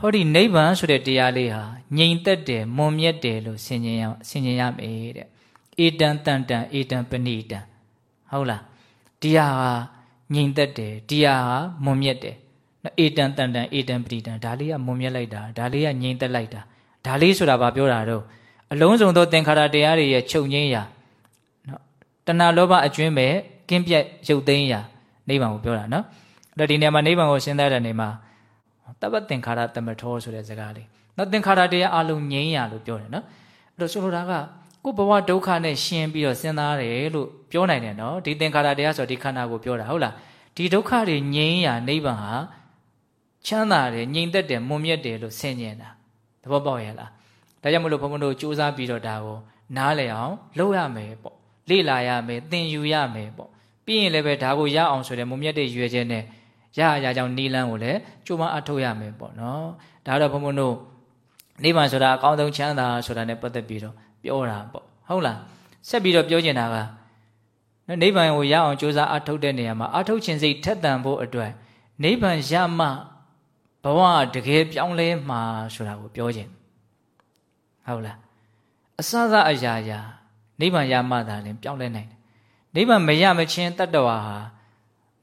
ဟောဒီနိဗ္ဗာန်ဆိုတဲ့တရားလေးဟာငြိမ်သက်တယ်မွန်မြတ်တယ်လို့ဆင်ခြင်ရဆင်ခြင်ရမယ်တဲ့အေတံတန်တံအေတံပဏိတံဟုတ်လားတရားဟာငြိမ်သက်တယ်တရားဟာမွန်မြတ်တယ်နော်အေတံတန်တံအေတံပဏိတံဒါလေးကမွန်မြတ်လိုက်တာဒါလေးကငြိမ်သက်လိုက်တာဒါလေးဆိုတာဘာပြောတာတော့အလုံးစုံသောသင်္ခါရတရားတွေရဲ့ချုပ်ငြိမ်းရာနော်တဏှာလောဘအကျွင်းမဲ့ကင်းပြတ်ရုပ်သိမ်းရာနိဗ္ဗာန်ကိုပြောတာနော်အဲ့တော့ဒီနေရာမှာနိဗ္ဗာန်ကိုရှင်းတဲ့နေမှာ တပ္ပသင်္ခါရတမထောဆိုတဲ့စကားလေးနော်သင်္ခါရတရားအလုံးငြိမ်းရာလို့ပြောတယ်နော်အဲ့တော့ဆိုလိုတာကကိုဘဝဒုက္ခနဲ့ရှင်းပြီးတော့စဉ်းစားတယ်လို့ပြောနိုင်တယ်နော်ဒီသင်္ခါရတရားဆိုဒီခန္ဓာကိုပြောတာဟုတ်လားဒီဒုက္ခတွေငြိမ်းရာနိဗ္ဗာန်ဟာချမ်းသာတယ်ငြိမ်သက်တယ်မွန်မြတ်တယ်လို့ဆင်ញင်တာသဘောပေါက်ရဲ့လားဒါကြောင့်မလို့ဘုံဘုံတို့စူးစမ်းပြီးတော့ဒါကိုနားလည်အောင်လုပ်ရမယ်ပေါ့လေ့လာရမယ်သင်ယူရမယ်ပေါ့ပြီးရင်လည်းပဲဒါကိုရအောင်ဆိုတဲ့မုံမြတ်တဲ့ရွယ်ချက်နဲ့ ရရကြောင့်နီလန်းကိုလည်းကြိုးပမ်းအထောက်ရမယ်ပေါ့နော်ဒါတော့ဘုံဘုံတို့နိဗ္ဗာန်ဆိုတာအကောင်းဆုံးချမ်းသာဆိုတာနဲ့ပတ်သက်ပြီးတော့ပြောတာပေါ့ဟုတ်လားဆက်ပြီးတော့ပြောချင်တာကနိဗ္ဗာန်ကိုရအောင်ကြိုးစားအထောက်တဲ့နေရာမှာအထောက်ခြင်းစိတ်ထက်သန်ဖို့အတွက်နိဗ္ဗာန်ရမှဘဝတကယ်ပြောင်းလဲမှာဆိုတာကိုပြောခြင်းဟုတ်လားအစစအရာရာနိဗ္ဗာန်ရမှသာလင်ပြောင်းလဲနိုင်တယ်နိဗ္ဗာန်မရမချင်းတတ္တဝါဟာ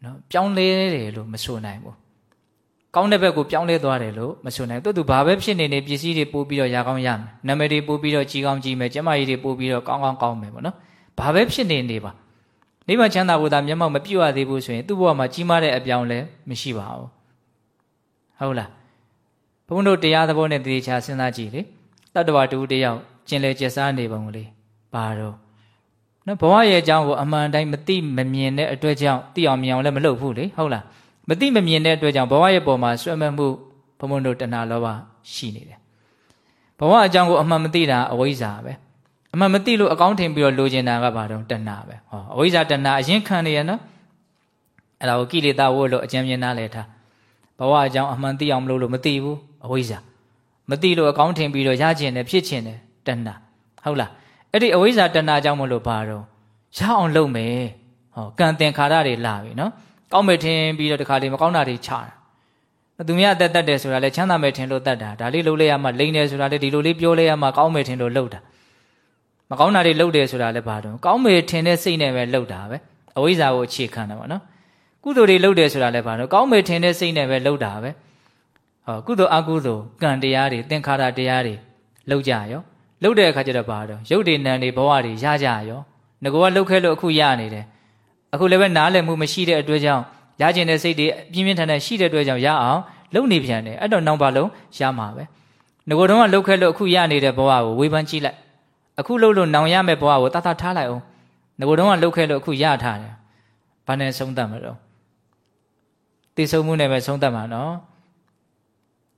နော်ပြောင်းလဲတယ်လို့မဆိုနိုင်ဘူးကောင်းတဲ့ဘက်ကိုပြောင်းလဲသွားတယ်လို့မဆိုနိုင်ဘူးသူဘာပဲဖြစ်နေနေပစ္စည်းတွေပို့ပြီးတော့ရကောင်းရမယ်နာမည်တွေပို့ပြီးတော့ကြီးကောင်းကြီးမယ်ကျမကြီးတွေပို့ပြီးတော့ကောင်းကောင်းကောင်းမယ်ပေါ့နော်ဘာပဲဖြစ်နေနေပါနိဗ္ဗာန်ချမ်းသာဖို့သာမျက်မှောက်မပြုတ်ရသေးဘူးဆိုရင်သူ့ဘဝမှာကြီးမားတဲ့အပြောင်းလဲမရှိပါဘူးဟုတ်လားဘုန်းတို့တရားသဘောနဲ့တည်ချာစဉ်းစားကြည့်လေတတ္တဝါတူတယောက်ကျင်လေကျစားနေပုံလေးဘာတော့ နော်ဘဝရဲ့အကြောင်းကိုအမှန်တိုင်းမသိမမြင်တဲ့အတွက်ကြောင့်သိအောင်မြင်အောင်လည်းမလုပ်ဘူးလေဟုတ်လားမသိမမြင်တဲ့အတွက်ကြောင့်ဘဝရဲ့ပုံမှာဆွဲမဲ့မှုဘုံဘုံတို့တဏှာလောဘရှိနေတယ်ဘဝအကြောင်းကိုအမှန်မသိတာအဝိဇ္ဇာပဲအမှန်မသိလို့အကောင်းထင်ပြီးတော့လိုချင်တာကဘာတော့တဏှာပဲဟောအဝိဇ္ဇာတဏှာအရင်ခံနေရနော်အဲ့ဒါကိုကိလေသာဝတ်လို့အကျဉ်းမြင်နာလဲထားဘဝအကြောင်းအမှန်သိအောင်မလုပ်လို့မသိဘူးအဝိဇ္ဇာမသိလို့အကောင်းထင်ပြီးတော့ရကျင်တယ်ဖြစ်ကျင်တယ်တဏှာဟုတ်လား အဲ့ဒီအဝိဇ္ဇာတဏှာကြောင့်မလို့ဘာတော့ရအောင်လုပ်မယ်ဟောကံသင်္ခါရတွေလာပြီနော်ကောင်းမယ်ထင်ပြီးတော့တခါလေမကောင်းတာတွေချတာသူများအသက်တက်တယ်ဆိုတာလေချမ်းသာမယ်ထင်လို့တတ်တာဒါလေးလုပ်လိုက်ရမှလိမ့်တယ်ဆိုတာလေဒီလိုလေးပြောလိုက်ရမှကောင်းမယ်ထင်လို့လုပ်တာမကောင်းတာတွေလုပ်တယ်ဆိုတာလည်းဘာတော့ကောင်းမယ်ထင်တဲ့စိတ်နဲ့ပဲလုပ်တာပဲအဝိဇ္ဇာကိုအခြေခံတာပေါ့နော်ကုသိုလ်တွေလုပ်တယ်ဆိုတာလည်းဘာတော့ကောင်းမယ်ထင်တဲ့စိတ်နဲ့ပဲလုပ်တာပဲဟောကုသိုလ်အကုသိုလ်ကံတရားတွေသင်္ခါရတရားတွေလုပ်ကြရော လှုပ်တဲ့အခါကျတော့ဘာတော့ရုပ်တွေနံတွေဘဝတွေရကြရောငကောကလှုပ်ခဲလို့အခုရနေတယ်အခုလည်းပဲနားလည်မှုမရှိတဲ့အတွက်ကြောင့်ရကျင်တဲ့စိတ်တွေပြင်းပြင်းထန်ထန်ရှိတဲ့အတွက်ကြောင့်ရအောင်လှုပ်နေပြန်တယ်အဲ့တော့နောက်ပါလုံးရမှာပဲငကောတုန်းကလှုပ်ခဲလို့အခုရနေတဲ့ဘဝကိုဝေဖန်ကြည့်လိုက်အခုလှုပ်လို့နောင်ရမယ့်ဘဝကိုတတ်တတ်ထားလိုက်အောင်ငကောတုန်းကလှုပ်ခဲလို့အခုရထားတယ်ဘာနဲ့ဆုံးသတ်မလို့တည်ဆုံးမှုနဲ့ပဲဆုံးသတ်မှာနော်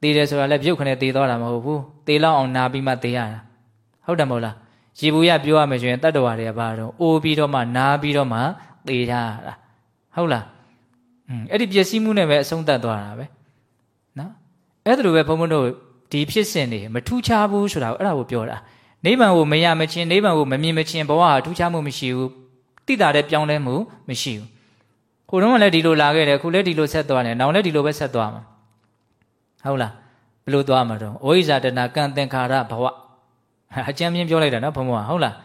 တည်တယ်ဆိုတာလည်းပြုတ်ခနဲ့တည်သွားတာမဟုတ်ဘူးတည်လောက်အောင်နာပြီးမှတည်ရတာ ဟုတ်တယ်မဟုတ်လားရေဘူးရပြောရမယ်ဆိုရင်တတ္တဝါတွေကဘာတော့အိုးပြီးတော့မှနားပြီးတော့မှသေထားတာဟုတ်လားอืมအဲ့ဒီပျက်စီးမှုနဲ့ပဲအဆုံးသတ်သွားတာပဲနော်အဲ့ဒါလိုပဲဘုန်းဘုန်းတို့ဒီဖြစ်စဉ်တွေမထူးခြားဘူးဆိုတာကိုအဲ့ဒါကိုပြောတာနိဗ္ဗာန်ကိုမရမချင်းနိဗ္ဗာန်ကိုမမြင်မချင်းဘဝဟာထူးခြားမှုမရှိဘူးတိတာတဲ့ပြောင်းလဲမှုမရှိဘူးခုတော့လည်းဒီလိုလာခဲ့တယ်ခုလည်းဒီလိုဆက်သွားတယ်နောင်လည်းဒီလိုပဲဆက်သွားမှာဟုတ်လားဘယ်လိုသွားမှာတော့အဝိဇ္ဇာတဏကံသင်္ခါရဘဝ အကျမ်းပြင်းပြောလိုက်တာနော်ဘုံဘုံဟုတ်လား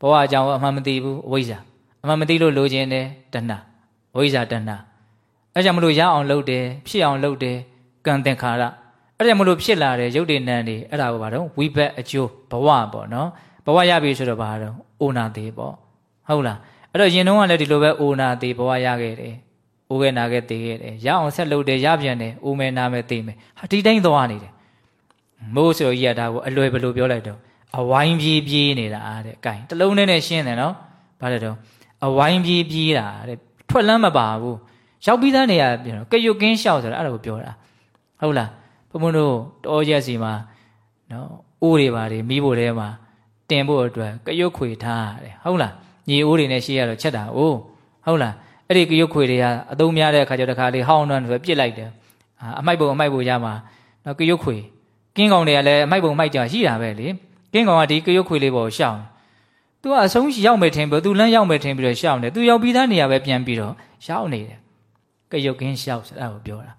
ဘဝအကြောင်းအမှန်မသိဘူးအဝိဇ္ဇာအမှန်မသိလို့လိုချင်တယ်တဏှာအဝိဇ္ဇာတဏှာအဲကြောင့်မလို့ရအောင်လုပ်တယ်ဖြစ်အောင်လုပ်တယ်ကံသင်္ခါရအဲ့ဒါမလို့ဖြစ်လာတဲ့ရုပ်တည်နံတွေအဲ့ဒါကိုဘာတော့ဝိဘက်အကျိုးဘဝပေါ့နော်ဘဝရပြီဆိုတော့ဘာတော့အိုနာသေးပေါ့ဟုတ်လားအဲ့တော့ရင်တုန်းကလည်းဒီလိုပဲအိုနာသေးဘဝရခဲ့တယ်အိုးခဲ့နာခဲ့သေးခဲ့တယ်ရအောင်ဆက်လုပ်တယ်ရပြန်တယ်အိုမယ်နာမယ်သိမယ်ဟာဒီတိုင်းသွားနေတယ်မိုးဆိုကြီးကဒါကိုအလွယ်ဘယ်လိုပြောလိုက်တော့ အဝိုင်းပြေးပြေးနေတာတဲ့။ကဲတလုံးနဲ့နဲ့ရှင်းတယ်နော်။ဘာလဲတော့အဝိုင်းပြေးပြေးတာတဲ့။ထွက်လန်းမပါဘူး။ရောက်ပြီးသားနေရပြန်တော့ကရွတ်ကင်းလျှောက်ဆိုတာအဲ့ဒါကိုပြောတာ။ဟုတ်လား။ဘုံဘုံတို့တောရက်စီမှာနော်အိုးတွေပါတွေမိဖို့တဲမှာတင်ဖို့အတွက်ကရွတ်ခွေထားတယ်ဟုတ်လား။ညီအိုးတွေနဲ့ရှေ့ရတော့ချက်တာ။အိုးဟုတ်လား။အဲ့ဒီကရွတ်ခွေတွေကအသုံးများတဲ့အခါကျတော့တခါလေးဟောင်းနှွမ်းဆိုပြစ်လိုက်တယ်။အမိုက်ပုံအမိုက်ပုံရမှာနော်ကရွတ်ခွေကင်းကောင်တွေကလည်းအမိုက်ပုံအမိုက်ကြရှိတာပဲလေ။ ကင်းကောင်ကဒီကရုတ်ခွေလေးပေါ်ရှောင်းသူကအဆုံးရောက်မယ်ထင်ပြီးသူလမ်းရောက်မယ်ထင်ပြီးတော့ရှောင်းတယ်သူရောက်ပြီးသားနေရာပဲပြန်ပြီးတော့ရောက်နေတယ်ကရုတ်ကင်းရှောက်ဆိုတာကိုပြောတာ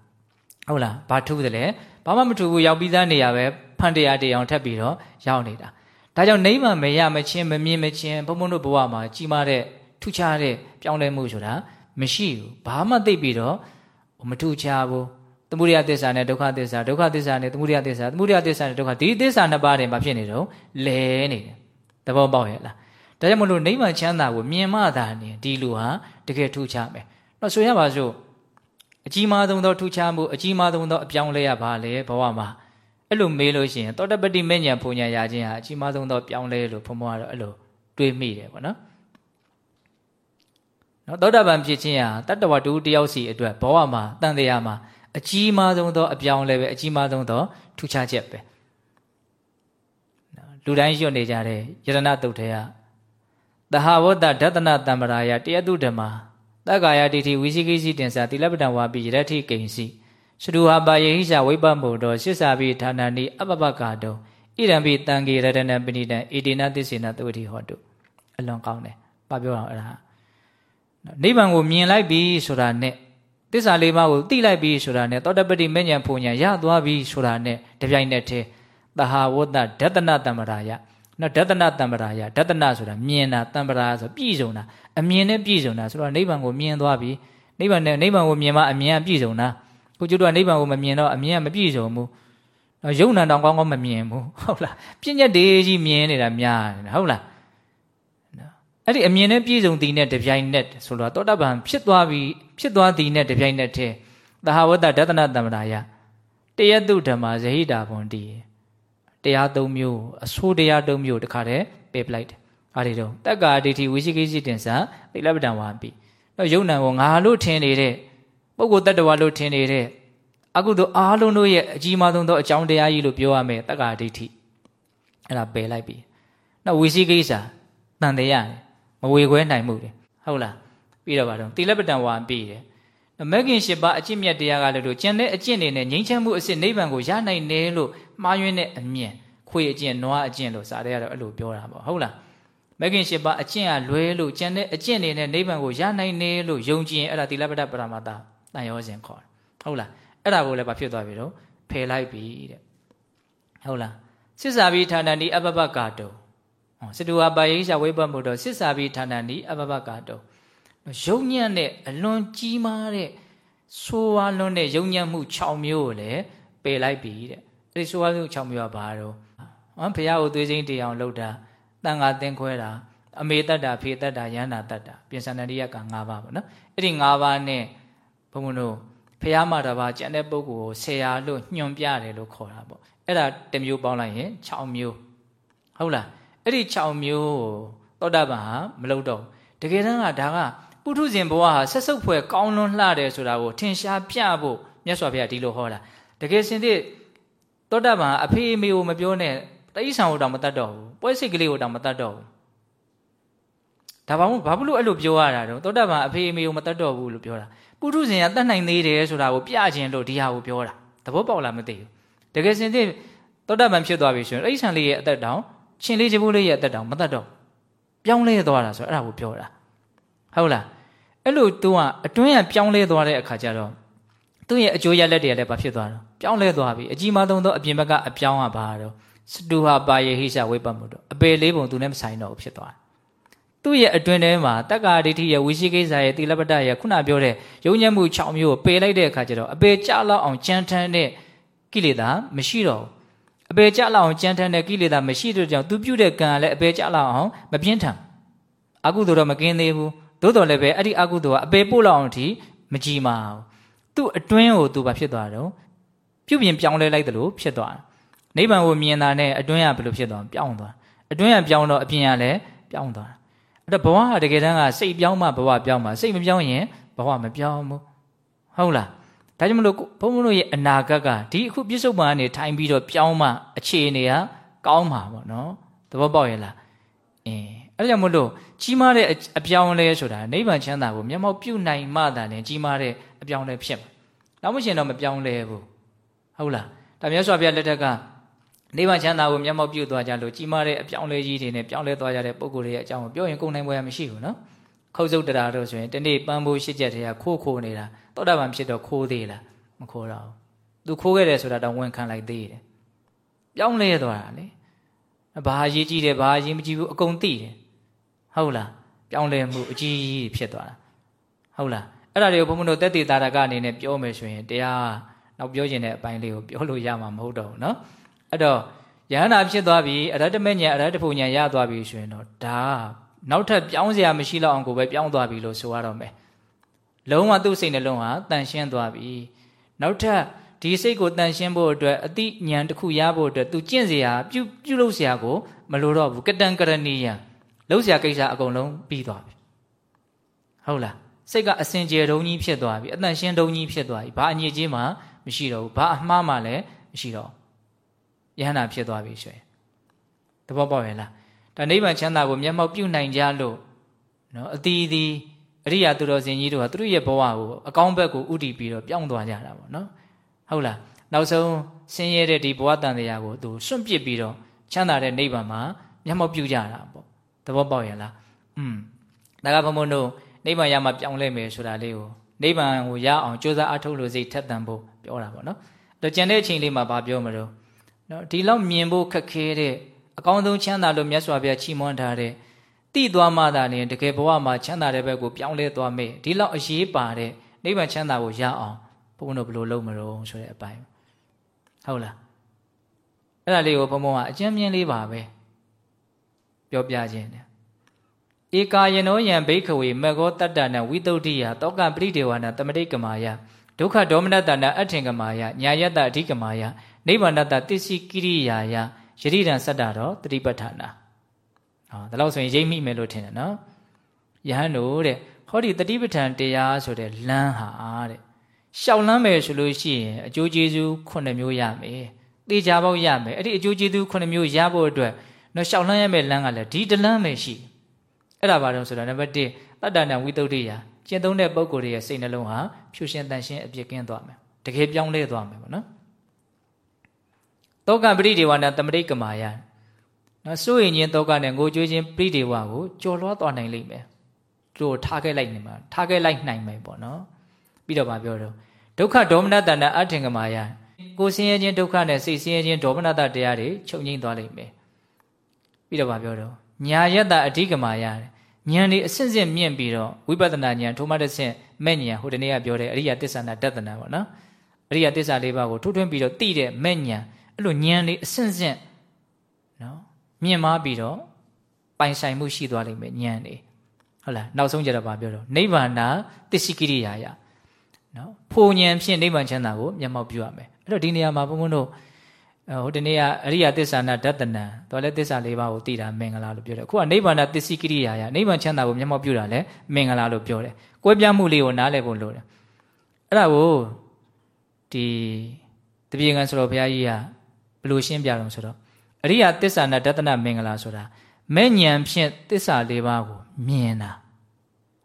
ဟုတ်လားဘာထူးတယ်လဲဘာမှမထူးဘူးရောက်ပြီးသားနေရာပဲဖန်တရားတရားထပ်ပြီးတော့ရောက်နေတာဒါကြောင့်နိဗ္ဗာန်မရမချင်းမမြင်မချင်းဘုံဘုံတို့ဘဝမှာကြီးမားတဲ့ထူးခြားတဲ့ပြောင်းလဲမှုဆိုတာမရှိဘူးဘာမှသိပြီးတော့မထူးခြားဘူး သမုဒိယသစ္စာနဲ့ဒုက္ခသစ္စာဒုက္ခသစ္စာနဲ့သမုဒိယသစ္စာသမုဒိယသစ္စာနဲ့ဒုက္ခဒီသစ္စာနှစ်ပါးတည်းမှာဖြစ်နေတော့လဲနေတယ်သဘောပေါက်ရဲ့လားဒါကြောင့်မလို့နိဗ္ဗာန်ချမ်းသာကိုမြင်မှသာနေဒီလူဟာတကယ်ထူးခြားမယ်တော့ဆိုရပါစို့အကြီးမားဆုံးသောထူးခြားမှုအကြီးမားဆုံးသောအပြောင်းလဲရပါလေဘဝမှာအဲ့လိုမေးလို့ရှိရင်သောတပတိမဉ္ဇဉ်ပုံညာရခြင်းဟာအကြီးမားဆုံးသောပြောင်းလဲလို့ဘုံဘွားတော့အဲ့လိုတွေးမိတယ်ပေါ့နော်နော်သောတာပန်ဖြစ်ခြင်းဟာတတ္တဝတူတယောက်စီအတွက်ဘဝမှာတန်တရားမှာ အကြီးမားဆုံးသောအပြောင်းလဲပဲအကြီးမားဆုံးသောထူးခြားချက်ပဲလူတိုင်းရွတ်နေကြတဲ့ယရဏတုတ်ထဲကသဟဝတ္တဒသနတံပရာယတယတုဓမ္မာတက္ကာယတိတိဝိသိကိစီတင်္စာတိလပတံဝါပိယရတိကိဉ္စီစတုဟာပါယေဟိရှာဝိပ္ပမောတောရှစ္စာပိဌာနာနိအပပကတောဣရံပိတံကေရတနပဏိတံဣတိနသစ္စေနသုတိဟောတုအလွန်ကောင်းတယ်။ဘာပြောအောင်အဲ့ဒါနိဗ္ဗာန်ကိုမြင်လိုက်ပြီဆိုတာနဲ့ သစ္စာလေးပါးကိုသိလိုက်ပြီဆိုတာနဲ့သောတပတိမဉ္ဇဉ်ဖုန်ညာရသွားပြီဆိုတာနဲ့တပြိုင်နက်တည်းသဟာဝတ္တဒတနတံ္ပရာယနော်ဒတနတံ္ပရာယဒတနဆိုတာမြင်တာတံ္ပရာဆိုပြည့်စုံတာအမြင်နဲ့ပြည့်စုံတာဆိုတော့နိဗ္ဗာန်ကိုမြင်သွားပြီနိဗ္ဗာန်နဲ့နိဗ္ဗာန်ကိုမြင်မှအမြင်ကပြည့်စုံတာခုကျွတ်တော့နိဗ္ဗာန်ကိုမမြင်တော့အမြင်ကမပြည့်စုံဘူးနော်ယုံနာတောင်ကောင်းကောင်းမမြင်ဘူးဟုတ်လားပြည့်ညက်တေးကြီးမြင်နေတာများနေတာဟုတ်လား အဲ့ဒီအမြင်နဲ့ပြည့်စုံသည်နဲ့တပြိုင်နက်ဆိုတော့တောတပံဖြစ်သွားပြီဖြစ်သွားသည်နဲ့တပြိုင်နက်တည်းသဟဝတ္တဒသနတံ္ပရာယတယတုဓမ္မာဇဟိတာဘွန်တီတရားသုံးမျိုးအဆိုးတရားသုံးမျိုးတခါတည်းပေးပလိုက်တယ်။အားတွေတော့တက္ကာဒိဋ္ဌိဝိရှိကိစီတင်္စာသိလပတံဝါပိတော့ယုံနံကိုငါလို့ထင်နေတဲ့ပုဂ္ဂိုလ်တ attva လို့ထင်နေတဲ့အကုသိုလ်အားလုံးတို့ရဲ့အကြီးမားဆုံးသောအကြောင်းတရားကြီးလို့ပြောရမယ်တက္ကာဒိဋ္ဌိအဲ့ဒါပယ်လိုက်ပြီ။နောက်ဝိရှိကိစ္စတန်တရားမ ဝေခွဲနိုင်မှုတယ်ဟုတ်လားပြီးတော့ဗါတော့တိလပတံဝါပြီးတယ်မဂ်ခင်၈ပါးအကျင့်မြတ်တရားကလည်းလို့ကျန်တဲ့အကျင့်တွေနဲ့ငြိမ်းချမ်းမှုအစစ်နိဗ္ဗာန်ကိုရနိုင်တယ်လို့မှားယွင်းတဲ့အမြင်ခွေအကျင့်နွားအကျင့်လို့စာရဲကတော့အဲ့လိုပြောတာပေါ့ဟုတ်လားမဂ်ခင်၈ပါးအကျင့်ကလွဲလို့ကျန်တဲ့အကျင့်တွေနဲ့နိဗ္ဗာန်ကိုရနိုင်တယ်လို့ယုံကြည်ရင်အဲ့ဒါတိလပတပရမတာတန်ရောစဉ်ခေါ်တယ်ဟုတ်လားအဲ့ဒါကိုလည်းဘာဖြစ်သွားပြီတော့ဖယ်လိုက်ပြီတဲ့ဟုတ်လားစစ်စာပြီးဌာနတိအပပကာတု စတုဝပါယိရှာဝိပ္ပမှုတော့စစ်စာပြီးဌာနတိအပပကာတုယုံညံ့တဲ့အလွန်ကြီးမားတဲ့ဆိုးဝါးလွန်းတဲ့ယုံညံ့မှု6မျိုးကိုလည်းပယ်လိုက်ပြီတဲ့အဲ့ဒီဆိုးဝါးမှု6မျိုးကဘာတော့ဟမ်ဘုရားကိုသွေးစိမ့်တရားလှုပ်တာတန်ခါသင်ခွဲတာအမေတ္တာဖေတ္တာယန္တာတ္တာပြင်စန္ဒရိယက၅ပါးပေါ့နော်အဲ့ဒီ၅ပါးနဲ့ဘုံဘုံတို့ဘုရားမှာတပါးကျန်တဲ့ပုဂ္ဂိုလ်ကိုဆရာလို့ညွှန်ပြတယ်လို့ခေါ်တာပေါ့အဲ့ဒါတစ်မျိုးပေါင်းလိုက်ရင်6မျိုးဟုတ်လား အဲ့ဒီ6မျိုးကိုသောတာပန်ဟာမလုပ်တော့တကယ်တမ်းကဒါကပုထုဇဉ်ဘဝဟာဆက်စုပ်ဖွယ်ကောင်းလွန်းလှတယ်ဆိုတာကိုထင်ရှားပြဖို့မြတ်စွာဘုရားဒီလိုဟောတာတကယ်စင်တဲ့သောတာပန်အဖေအမေကိုမပြောနဲ့တိဋ္ဌာန်ကိုတောင်မတတ်တော့ဘူးပွဲစိတ်ကလေးကိုတောင်မတတ်တော့ဘူးဒါဘာမို့ဘာလို့အဲ့လိုပြောရတာတော့သောတာပန်အဖေအမေကိုမတတ်တော့ဘူးလို့ပြောတာပုထုဇဉ်ကတတ်နိုင်သေးတယ်ဆိုတာကိုပြခြင်းလို့ဒီဟာကိုပြောတာသဘောပေါက်လားမသိဘူးတကယ်စင်တဲ့သောတာပန်ဖြစ်သွားပြီဆိုရင်တိဋ္ဌာန်လေးရဲ့အသက်တောင် ရှင်လေးချဘူးလေးရဲ့အသက်တောင်မတတ်တော့ပြောင်းလဲသွားတာဆိုအဲ့ဒါကိုပြောတာဟုတ်လားအဲ့လိုသူကအတွင်းကပြောင်းလဲသွားတဲ့အခါကျတော့သူ့ရဲ့အကျိုးရလက်တွေကလည်းဘာဖြစ်သွားတော့ပြောင်းလဲသွားပြီအကြီးမားဆုံးသောအပြင်ဘက်ကအပြောင်းကဘာတော့စတူဟာပါယေဟိရှာဝိပမ္မတော့အပေလေးပုံသူနဲ့မဆိုင်တော့ဘူးဖြစ်သွားသူ့ရဲ့အတွင်းထဲမှာတက္ကာဒိဋ္ဌိရဲ့ဝိရှိကိစ္စရဲ့တိလပတ္တရဲ့ခုနပြောတဲ့ယုံညံ့မှု6မျိုးကိုပယ်လိုက်တဲ့အခါကျတော့အပေကြလောက်အောင်ကြမ်းထမ်းတဲ့ကိလေသာမရှိတော့ဘူး အပေကြလောက်အောင်ကြမ်းထမ်းတဲ့ကိလေသာမရှိတဲ့ကြောင့်သူပြုတဲ့ကံကလည်းအပေကြလောက်အောင်မပြင်းထန်အကုသိုလ်တော့မကင်းသေးဘူးသို့တော်လည်းပဲအဲ့ဒီအကုသိုလ်ကအပေပို့လောက်အောင်ထိမကြည်မာဘူးသူ့အတွင်းကိုသူဘာဖြစ်သွားတော့ပြုပြင်ပြောင်းလဲလိုက်တယ်လို့ဖြစ်သွားတယ်နိဗ္ဗာန်ကိုမြင်တာနဲ့အတွင်းကဘယ်လိုဖြစ်သွားပြောင်းသွားအတွင်းကပြောင်းတော့အပြင်ကလည်းပြောင်းသွားအဲ့တော့ဘဝကတကယ်တမ်းကစိတ်ပြောင်းမှဘဝပြောင်းမှာစိတ်မပြောင်းရင်ဘဝမပြောင်းဘူးဟုတ်လား ဒါကြောင့်မလို့ဘုန်းဘုန်းတို့ရဲ့အနာဂတ်ကဒီအခုပြစ္ဆုတ်ပန်ကနေထိုင်ပြီးတော့ပြောင်းမှအခြေအနေကကောင်းမှာပေါ့နော်သဘောပေါက်ရဲ့လားအင်းအဲ့ဒါကြောင့်မလို့ကြီးမားတဲ့အပြောင်းလဲဆိုတာနိဗ္ဗာန်ချမ်းသာကိုမျက်မှောက်ပြုနိုင်မှသာလင်ကြီးမားတဲ့အပြောင်းလဲဖြစ်မှာ။နောက်မရှင်တော့မပြောင်းလဲဘူး။ဟုတ်လား။ဒါမြတ်စွာဘုရားလက်ထက်ကနိဗ္ဗာန်ချမ်းသာကိုမျက်မှောက်ပြုသွားကြလို့ကြီးမားတဲ့အပြောင်းလဲကြီးတွေနဲ့ပြောင်းလဲသွားကြတဲ့ပုံကိုယ်တွေရဲ့အကြောင်းကိုပြောရင်ကုန်နိုင်ပွဲမရှိဘူးနော် ခုတ်စုတ်တရာတို့ဆိုရင်တနေ့ပန်းဖို့ရှစ်ချက်တည်းကခိုးခိုးနေတာသောတာပန်ဖြစ်တော့ခိုးသေးလားမခိုးတော့ဘူးသူခိုးခဲ့တယ်ဆိုတာတော့ဝန်ခံလိုက်သေးတယ်ပြောင်းလဲသွားတာလေဘာအရေးကြီးတယ်ဘာအရေးမကြီးဘူးအကုန်သိတယ်ဟုတ်လားပြောင်းလဲမှုအကြီးကြီးဖြစ်သွားတာဟုတ်လားအဲ့ဒါတွေကိုဘုံဘုံတို့တက်တည်တာရကအနေနဲ့ပြောမယ်ဆိုရင်တရားနောက်ပြောခြင်းတဲ့အပိုင်းလေးကိုပြောလို့ရမှာမဟုတ်တော့ဘူးเนาะအဲ့တော့ယဟန္တာဖြစ်သွားပြီအရတ္တမဉ္ဇဉ်အရတ္တဖို့ဉ္ဇဉ်ရသွားပြီဆိုရင်တော့ဒါ နောက်ထပ်ပြောင်းစရာမရှိတော့အောင်ကိုပဲပြောင်းသွားပြီလို့ဆိုရတော့မယ်လုံးဝသူ့စိတ်နှလုံးဟာတန်ရှင်းသွားပြီနောက်ထပ်ဒီစိတ်ကိုတန်ရှင်းဖို့အတွက်အတိဉာဏ်တစ်ခုရဖို့အတွက်သူကျင့်စရာပြုပြုလုပ်စရာကိုမလိုတော့ဘူးကတံကရဏီယံလုပ်စရာကိစ္စအကုန်လုံးပြီးသွားပြီဟုတ်လားစိတ်ကအစင်ကြယ်တုံးကြီးဖြစ်သွားပြီအတန်ရှင်းတုံးကြီးဖြစ်သွားပြီဘာအညစ်အကြေးမှမရှိတော့ဘူးဘာအမှားမှလည်းမရှိတော့ယဟနာဖြစ်သွားပြီဆိုရင်သဘောပေါက်ရဲ့လား ဒါနိဗ္ဗာန်ချမ်းသာကိုမျက်မှောက်ပြုနိုင်ကြလို့နော်အတီးတီးအရိယာသူတော်စင်ကြီးတို့ကသူတို့ရဲ့ဘဝကိုအကောင်းဘက်ကိုဥတည်ပြီးတော့ပြောင်းသွားကြတာပေါ့နော်ဟုတ်လားနောက်ဆုံးဆင်းရဲတဲ့ဒီဘဝတန်တရားကိုသူစွန့်ပစ်ပြီးတော့ချမ်းသာတဲ့နိဗ္ဗာန်မှာမျက်မှောက်ပြုကြတာပေါ့သဘောပေါက်ရဲ့လားอืมဒါကဘုံဘုံတို့နိဗ္ဗာန်ရမှာပြောင်းလဲမယ်ဆိုတာလေးကိုနိဗ္ဗာန်ကိုရအောင်ကြိုးစားအထုတ်လို့စိတ်ထက်သန်ဖို့ပြောတာပေါ့နော်တော့ကျန်တဲ့အချိန်လေးမှာဗာပြောမလို့နော်ဒီလောက်မြင်ဖို့ခက်ခဲတဲ့ အကောင်းဆုံးချမ်းသာလို့မြတ်စွာဘုရားချီးမွမ်းထားတဲ့တိသွားမှသာနေတကယ်ဘဝမှာချမ်းသာတဲ့ဘက်ကိုပြောင်းလဲသွားမယ်ဒီလောက်အရေးပါတဲ့နိဗ္ဗာန်ချမ်းသာကိုရအောင်ဘုန်းတော်ဘယ်လိုလုပ်မလို့ဆိုတဲ့အပိုင်းဟုတ်လားအဲ့ဒါလေးကိုဘုံဘုံကအကျဉ်းမြင်လေးပါပဲပြောပြခြင်းတယ်ဧကာယနောယံဘိခဝေမေဃောတတ္တနဝိတုဒ္ဓိယတောကပရိဒေဝနာတမတိကမာယဒုက္ခဒေါမနတနာအထင်ကမာယညာယတ္တအဓိကမာယနိဗ္ဗာန်တတစ္စည်းကိရိယာယ ယတိတံစတ္တတော့တတိပဋ္ဌာနာဟောဒါလို့ဆိုရင်ရိပ်မိမယ်လို့ထင်တယ်နော်ယဟန်တို့တဲ့ဟောဒီတတိပဋ္ဌာန်တရားဆိုတဲ့လမ်းဟာတဲ့ရှောက်လန်းမယ်ဆိုလို့ရှိရင်အကျိုးကျေးဇူး9မျိုးရမယ်တေချာပေါက်ရမယ်အဲ့ဒီအကျိုးကျေးဇူး9မျိုးရဖို့အတွက်နော်ရှောက်လန်းရမယ့်လမ်းကလည်းဒီတလမ်းပဲရှိအဲ့ဒါဘာလို့ဆိုတော့နံပါတ်1တတ္တနာဝိတုဒ္ဓိယကျင့်သုံးတဲ့ပုံကိုယ်ရဲ့စိတ်နှလုံးဟာဖြူရှင်တန်ရှင်းအပြစ်ကင်းသွားမယ်တကယ်ပြောင်းလဲသွားမယ်ပေါ့နော် တောကပရိဒေဝနာတမရိကမာယနော်စိုးရင်ချင်းတောကနဲ့ငိုကြွေးချင်းပရိဒေဝကိုကြော်လွှားသွားနိုင်လိမ့်မယ်တို့ထားခဲ့လိုက်နေမှာထားခဲ့လိုက်နိုင်မယ်ပေါ့နော်ပြီးတော့ဗာပြောတော့ဒုက္ခဒေါမနတနာအထင်ကမာယကိုဆင်းရဲခြင်းဒုက္ခနဲ့စိတ်ဆင်းရဲခြင်းဒေါမနတတရားတွေချုပ်ငိမ့်သွားလိမ့်မယ်ပြီးတော့ဗာပြောတော့ညာယတ္တအဓိကမာယဉာဏ်ဒီအစစ်စစ်မြင့်ပြီးတော့ဝိပဿနာဉာဏ်ထိုမှတစ်ဆင့်မဲ့ဉာဏ်ဟိုတနေ့ကပြောတဲ့အရိယသစ္ဆာနာတတနာပေါ့နော်အရိယသစ္စာလေးပါးကိုထိုးထွင်းပြီးတော့သိတဲ့မဲ့ဉာဏ် အဲ့လိုဉာဏ်လေးအစစ်စစ်နော်မြင့်မားပြီးတော့ပိုင်ဆိုင်မှုရှိသွားလိမ့်မယ်ဉာဏ်လေးဟုတ်လားနောက်ဆုံးကြတော့ဗာပြောတော့နိဗ္ဗာန်သစ္စိကိရိယာယနော်ဖိုဉဏ်ဖြင့်နိဗ္ဗာန်ချမ်းသာကိုမျက်မှောက်ပြုရမယ်အဲ့တော့ဒီနေရာမှာဘုန်းဘုန်းတို့ဟိုတနေ့ကအရိယသစ္စာနာဒတနံတော်လဲသစ္စာလေးပါးကိုသိတာမင်္ဂလာလို့ပြောတယ်အခုကနိဗ္ဗာန်သစ္စိကိရိယာယနိဗ္ဗာန်ချမ်းသာကိုမျက်မှောက်ပြုတာလဲမင်္ဂလာလို့ပြောတယ်ကွဲပြားမှုလေးကိုနားလည်ဖို့လိုတယ်အဲ့ဒါကိုဒီတပြေငံဆိုတော့ဘုရားကြီးကဘ ယ်လိုရှင်းပြတော့ဆိုတော့အရိယသစ္စာနာဒတနမင်္ဂလာဆိုတာမဲ့ဉဏ်ဖြင့်သစ္စာလေးပါးကိုမြင်တာ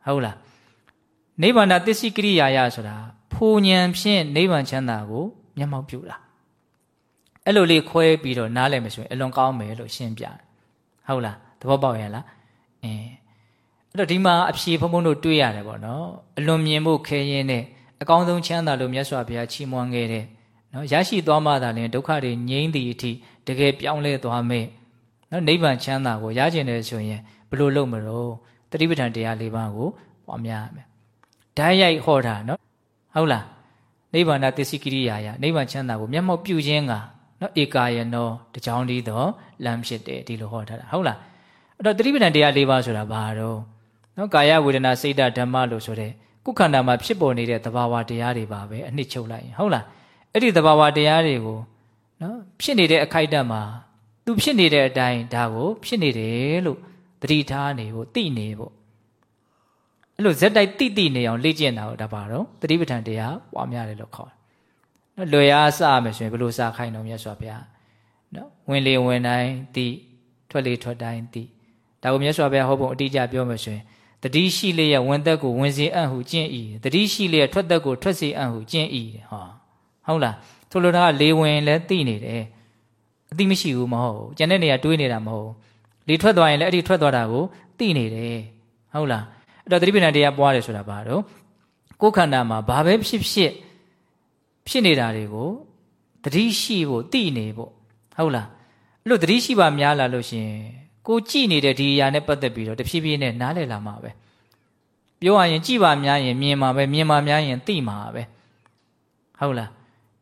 ဟုတ်လားနိဗ္ဗာန်သစ္စိကိရိယာယဆိုတာဖိုဉဏ်ဖြင့်နိဗ္ဗာန်ချမ်းသာကိုမျက်မှောက်ပြုတာအဲ့လိုလေးခွဲပြီးတော့နားလည်မယ်ဆိုရင်အလွန်ကောင်းမယ်လို့ရှင်းပြတယ်ဟုတ်လားသဘောပေါက်ရဲ့လားအင်းအဲ့တော့ဒီမှာအဖြေဖုံဖုံတို့တွေးရတယ်ပေါ့နော်အလွန်မြင်ဖို့ခဲရင်နဲ့အကောင်းဆုံးချမ်းသာလို့မြတ်စွာဘုရားချီးမွမ်းခဲ့တဲ့ နော်ရရှိသွားမှသာလျှင်ဒုက္ခတွေငြိမ်းသည့်အထိတကယ်ပြောင်းလဲသွားမယ်နော်နိဗ္ဗာန်ချမ်းသာကိုရကျင်တယ်ဆိုရင်ဘယ်လိုလုပ်မလို့တတိပဋ္ဌာန်တရား၄ပါးကိုပွားများရမယ်ဓာတ်ရိုက်ဟောတာနော်ဟုတ်လားနိဗ္ဗာန်သစ္စိကိရိယာယနိဗ္ဗာန်ချမ်းသာကိုမျက်မှောက်ပြုခြင်းကနော်ဧကာယနောတကြောင်ဒီတော့လမ်းဖြစ်တယ်ဒီလိုဟောထားတာဟုတ်လားအဲ့တော့တတိပဒံတရား၄ပါးဆိုတာဘာတော့နော်ကာယဝေဒနာစိတ်ဓာတ်ဓမ္မလို့ဆိုတဲ့ကုခန္ဓာမှာဖြစ်ပေါ်နေတဲ့သဘာဝတရားတွေပါပဲအနှစ်ချုပ်လိုက်ရင်ဟုတ်လား အဲ့ဒီသဘာဝတရားတွေကိုနော်ဖြစ်နေတဲ့အခိုက်အတန့်မှာသူဖြစ်နေတဲ့အတိုင်းဒါကိုဖြစ်နေတယ်လို့သတိထားနေဖို့သိနေဖို့အဲ့လိုဇက်တိုက်တိတိနေအောင်လေ့ကျင့်တာကိုဒါပါတော့သတိပဋ္ဌာန်တရားပွားများတယ်လို့ခေါ်တယ်နော်လွယ်အားစမယ်ဆိုရင်ဘယ်လိုစခိုင်းတော့မြတ်စွာဘုရားနော်ဝင်လေဝင်တိုင်းသိထွက်လေထွက်တိုင်းသိဒါကိုမြတ်စွာဘုရားဟောဖို့အတိအကျပြောမယ်ဆိုရင်တတိရှိလျက်ဝင်သက်ကိုဝင်စေအံ့ဟုကျင့်ဤတတိရှိလျက်ထွက်သက်ကိုထွက်စေအံ့ဟုကျင့်ဤဟော ဟုတ်လားထိုလိုတာကလေဝင်လည်းသိနေတယ်အတိမရှိဘူးမဟုတ်ဘူးကျန်တဲ့နေရာတွေးနေတာမဟုတ်ဘူးလေထွက်သွားရင်လည်းအဲ့ဒီထွက်သွားတာကိုသိနေတယ်ဟုတ်လားအဲ့တော့သတိပဋ္ဌာန်တရားပွားတယ်ဆိုတာဘာတော့ကိုယ်ခန္ဓာမှာဘာပဲဖြစ်ဖြစ်ဖြစ်နေတာတွေကိုသတိရှိဖို့သိနေဖို့ဟုတ်လားအဲ့လိုသတိရှိပါများလာလို့ရှင်ကိုကြည့်နေတဲ့ဒီအရာနဲ့ပတ်သက်ပြီးတော့တဖြည်းဖြည်းနဲ့နားလည်လာမှာပဲပြောရရင်ကြည့်ပါများရင်မြင်မှာပဲမြင်ပါများရင်သိမှာပဲဟုတ်လား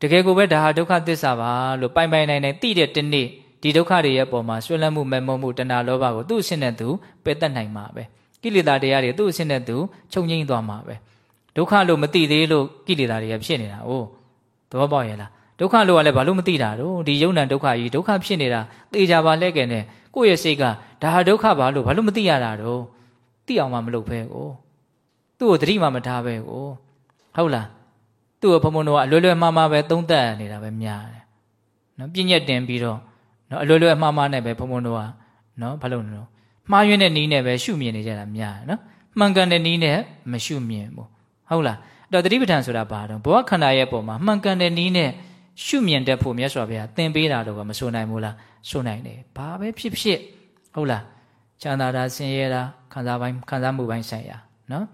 တကယ်ကိုပဲဒါဟာဒုက္ခသစ္စာပါလို့ပိုင်ပိုင်နိုင်နိုင်သိတဲ့တနေ့ဒီဒုက္ခတွေရဲ့ပုံမှာဆွေးလန်းမှုမဲ့မုံမှုတဏှာလောဘကိုသူ့အရှင်းနဲ့သူပယ်တတ်နိုင်မှာပဲကိလေသာတရားတွေသူ့အရှင်းနဲ့သူချုပ်ငိမ့်သွားမှာပဲဒုက္ခလို့မသိသေးလို့ကိလေသာတွေဖြစ်နေတာ哦သဘောပေါက်ရဲ့လားဒုက္ခလို့ကလည်းဘာလို့မသိတာတော့ဒီယုံ nant ဒုက္ခကြီးဒုက္ခဖြစ်နေတာသိကြပါလဲကဲနဲ့ကိုယ့်ရဲ့စိတ်ကဒါဟာဒုက္ခပါလို့ဘာလို့မသိရတာတော့သိအောင်မှမလုပ်ဖဲကိုသူ့ကိုသတိမှမထားပဲကိုဟုတ်လား သူ့ကိုဘုံဘုံတို့ကအလွယ်လွယ်မှားမှားပဲသုံးသပ်နေတာပဲများတယ်နော်ပြည့်ညက်တင်ပြီးတော့နော်အလွယ်လွယ်မှားမှားနဲ့ပဲဘုံဘုံတို့ကနော်ဘာလို့လဲနော်မှားယွင်းတဲ့နီးနဲ့ပဲရှုမြင်နေကြတာများတယ်နော်မှန်ကန်တဲ့နီးနဲ့မရှုမြင်ဘူးဟုတ်လားအဲ့တော့တတိပဋ္ဌာန်ဆိုတာဘာတော့ဘဝခန္ဓာရဲ့ပုံမှာမှန်ကန်တဲ့နီးနဲ့ရှုမြင်တတ်ဖို့မြတ်စွာဘုရားသင်ပေးတာလို့ကမဆိုနိုင်ဘူးလားဆိုနိုင်တယ်ဘာပဲဖြစ်ဖြစ်ဟုတ်လားချမ်းသာတာဆင်းရဲတာခံစားပိုင်းခံစားမှုပိုင်းဆိုင်ရာနော်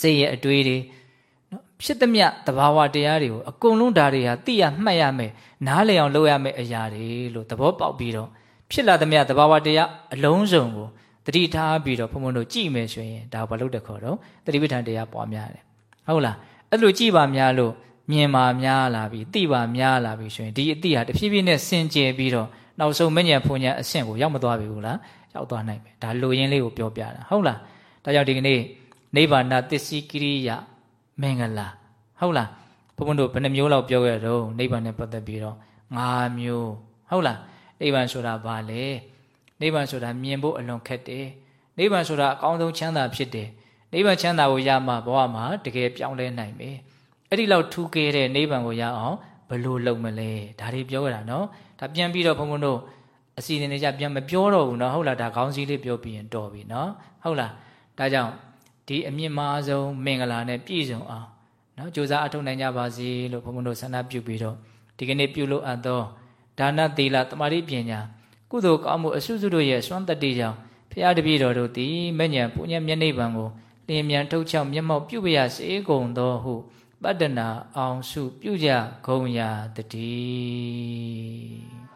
စိတ်ရဲ့အတွေးတွေနော် ဖြစ်သမျှတဘာဝတရားတွေကိုအကုန်လုံးဒါတွေဟာသိရမှတ်ရမယ်နားလည်အောင်လုပ်ရမယ်အရာတွေလို့သဘောပေါက်ပြီးတော့ဖြစ်လာသမျှတဘာဝတရားအလုံးစုံကိုတတိထားပြီးတော့ဘုံဘုံတို့ကြည့်မယ်ဆိုရင်ဒါဘာလို့တခေါ်တော့တတိပဋ္ဌာန်တရားပွားများတယ်ဟုတ်လားအဲ့လိုကြည့်ပါများလို့မြင်ပါများလာပြီသိပါများလာပြီဆိုရင်ဒီအသိဟာတဖြည်းဖြည်းနဲ့စင်ကြယ်ပြီးတော့နောက်ဆုံးမဉ္ဇဉ်ဖုန်ညာအဆင့်ကိုရောက်မသွားပြီဘူးလားရောက်သွားနိုင်မယ်ဒါလိုရင်းလေးကိုပြောပြတာဟုတ်လားဒါကြောင့်ဒီကနေ့နိဗ္ဗာန်သစ္စည်းကိရိယ မင်္ဂလာဟုတ်လားဘုန်းဘုန်းတို့ဘယ်နှမျိုးလောက်ပြောခဲ့တော့နိဗ္ဗာန်နဲ့ပတ်သက်ပြီးတော့၅မျိုးဟုတ်လားနိဗ္ဗာန်ဆိုတာဘာလဲနိဗ္ဗာန်ဆိုတာမြင်ဖို့အလွန်ခက်တယ်နိဗ္ဗာန်ဆိုတာအကောင်းဆုံးချမ်းသာဖြစ်တယ်နိဗ္ဗာန်ချမ်းသာကိုရမှဘဝမှာတကယ်ပြောင်းလဲနိုင်မယ်အဲ့ဒီလောက်ထူးကဲတဲ့နိဗ္ဗာန်ကိုရအောင်ဘယ်လိုလုပ်မလဲဒါတွေပြောကြတာနော်ဒါပြန်ပြီးတော့ဘုန်းဘုန်းတို့အစီအစဉ်တွေကြပြန်မပြောတော့ဘူးနော်ဟုတ်လားဒါခေါင်းစည်းလေးပြောပြီးရင်တော်ပြီနော်ဟုတ်လားဒါကြောင့် ဒီအမြင့်မားဆုံးမင်္ဂလာနဲ့ပြည့်စုံအောင်နော်ကြိုးစားအထောက်နိုင်ကြပါစေလို့ဘုန်းဘုန်းတို့ဆန္ဒပြုပြီးတော့ဒီကနေ့ပြုလို့အပ်သောဒါနသီလတမာတိပညာကုသိုလ်ကောင်းမှုအစွစုတို့ရဲ့စွမ်းတတ္တိကြောင့်ဖရာတပည့်တော်တို့သည်မဉ္ဇဉ်ပူညံမျက်နှိပ်ပံကိုလင်းမြန်ထုတ်ချောက်မျက်မှောက်ပြုပရစေကုန်သောဟုပတ္တနာအောင်စုပြုကြဂုံရာတည်း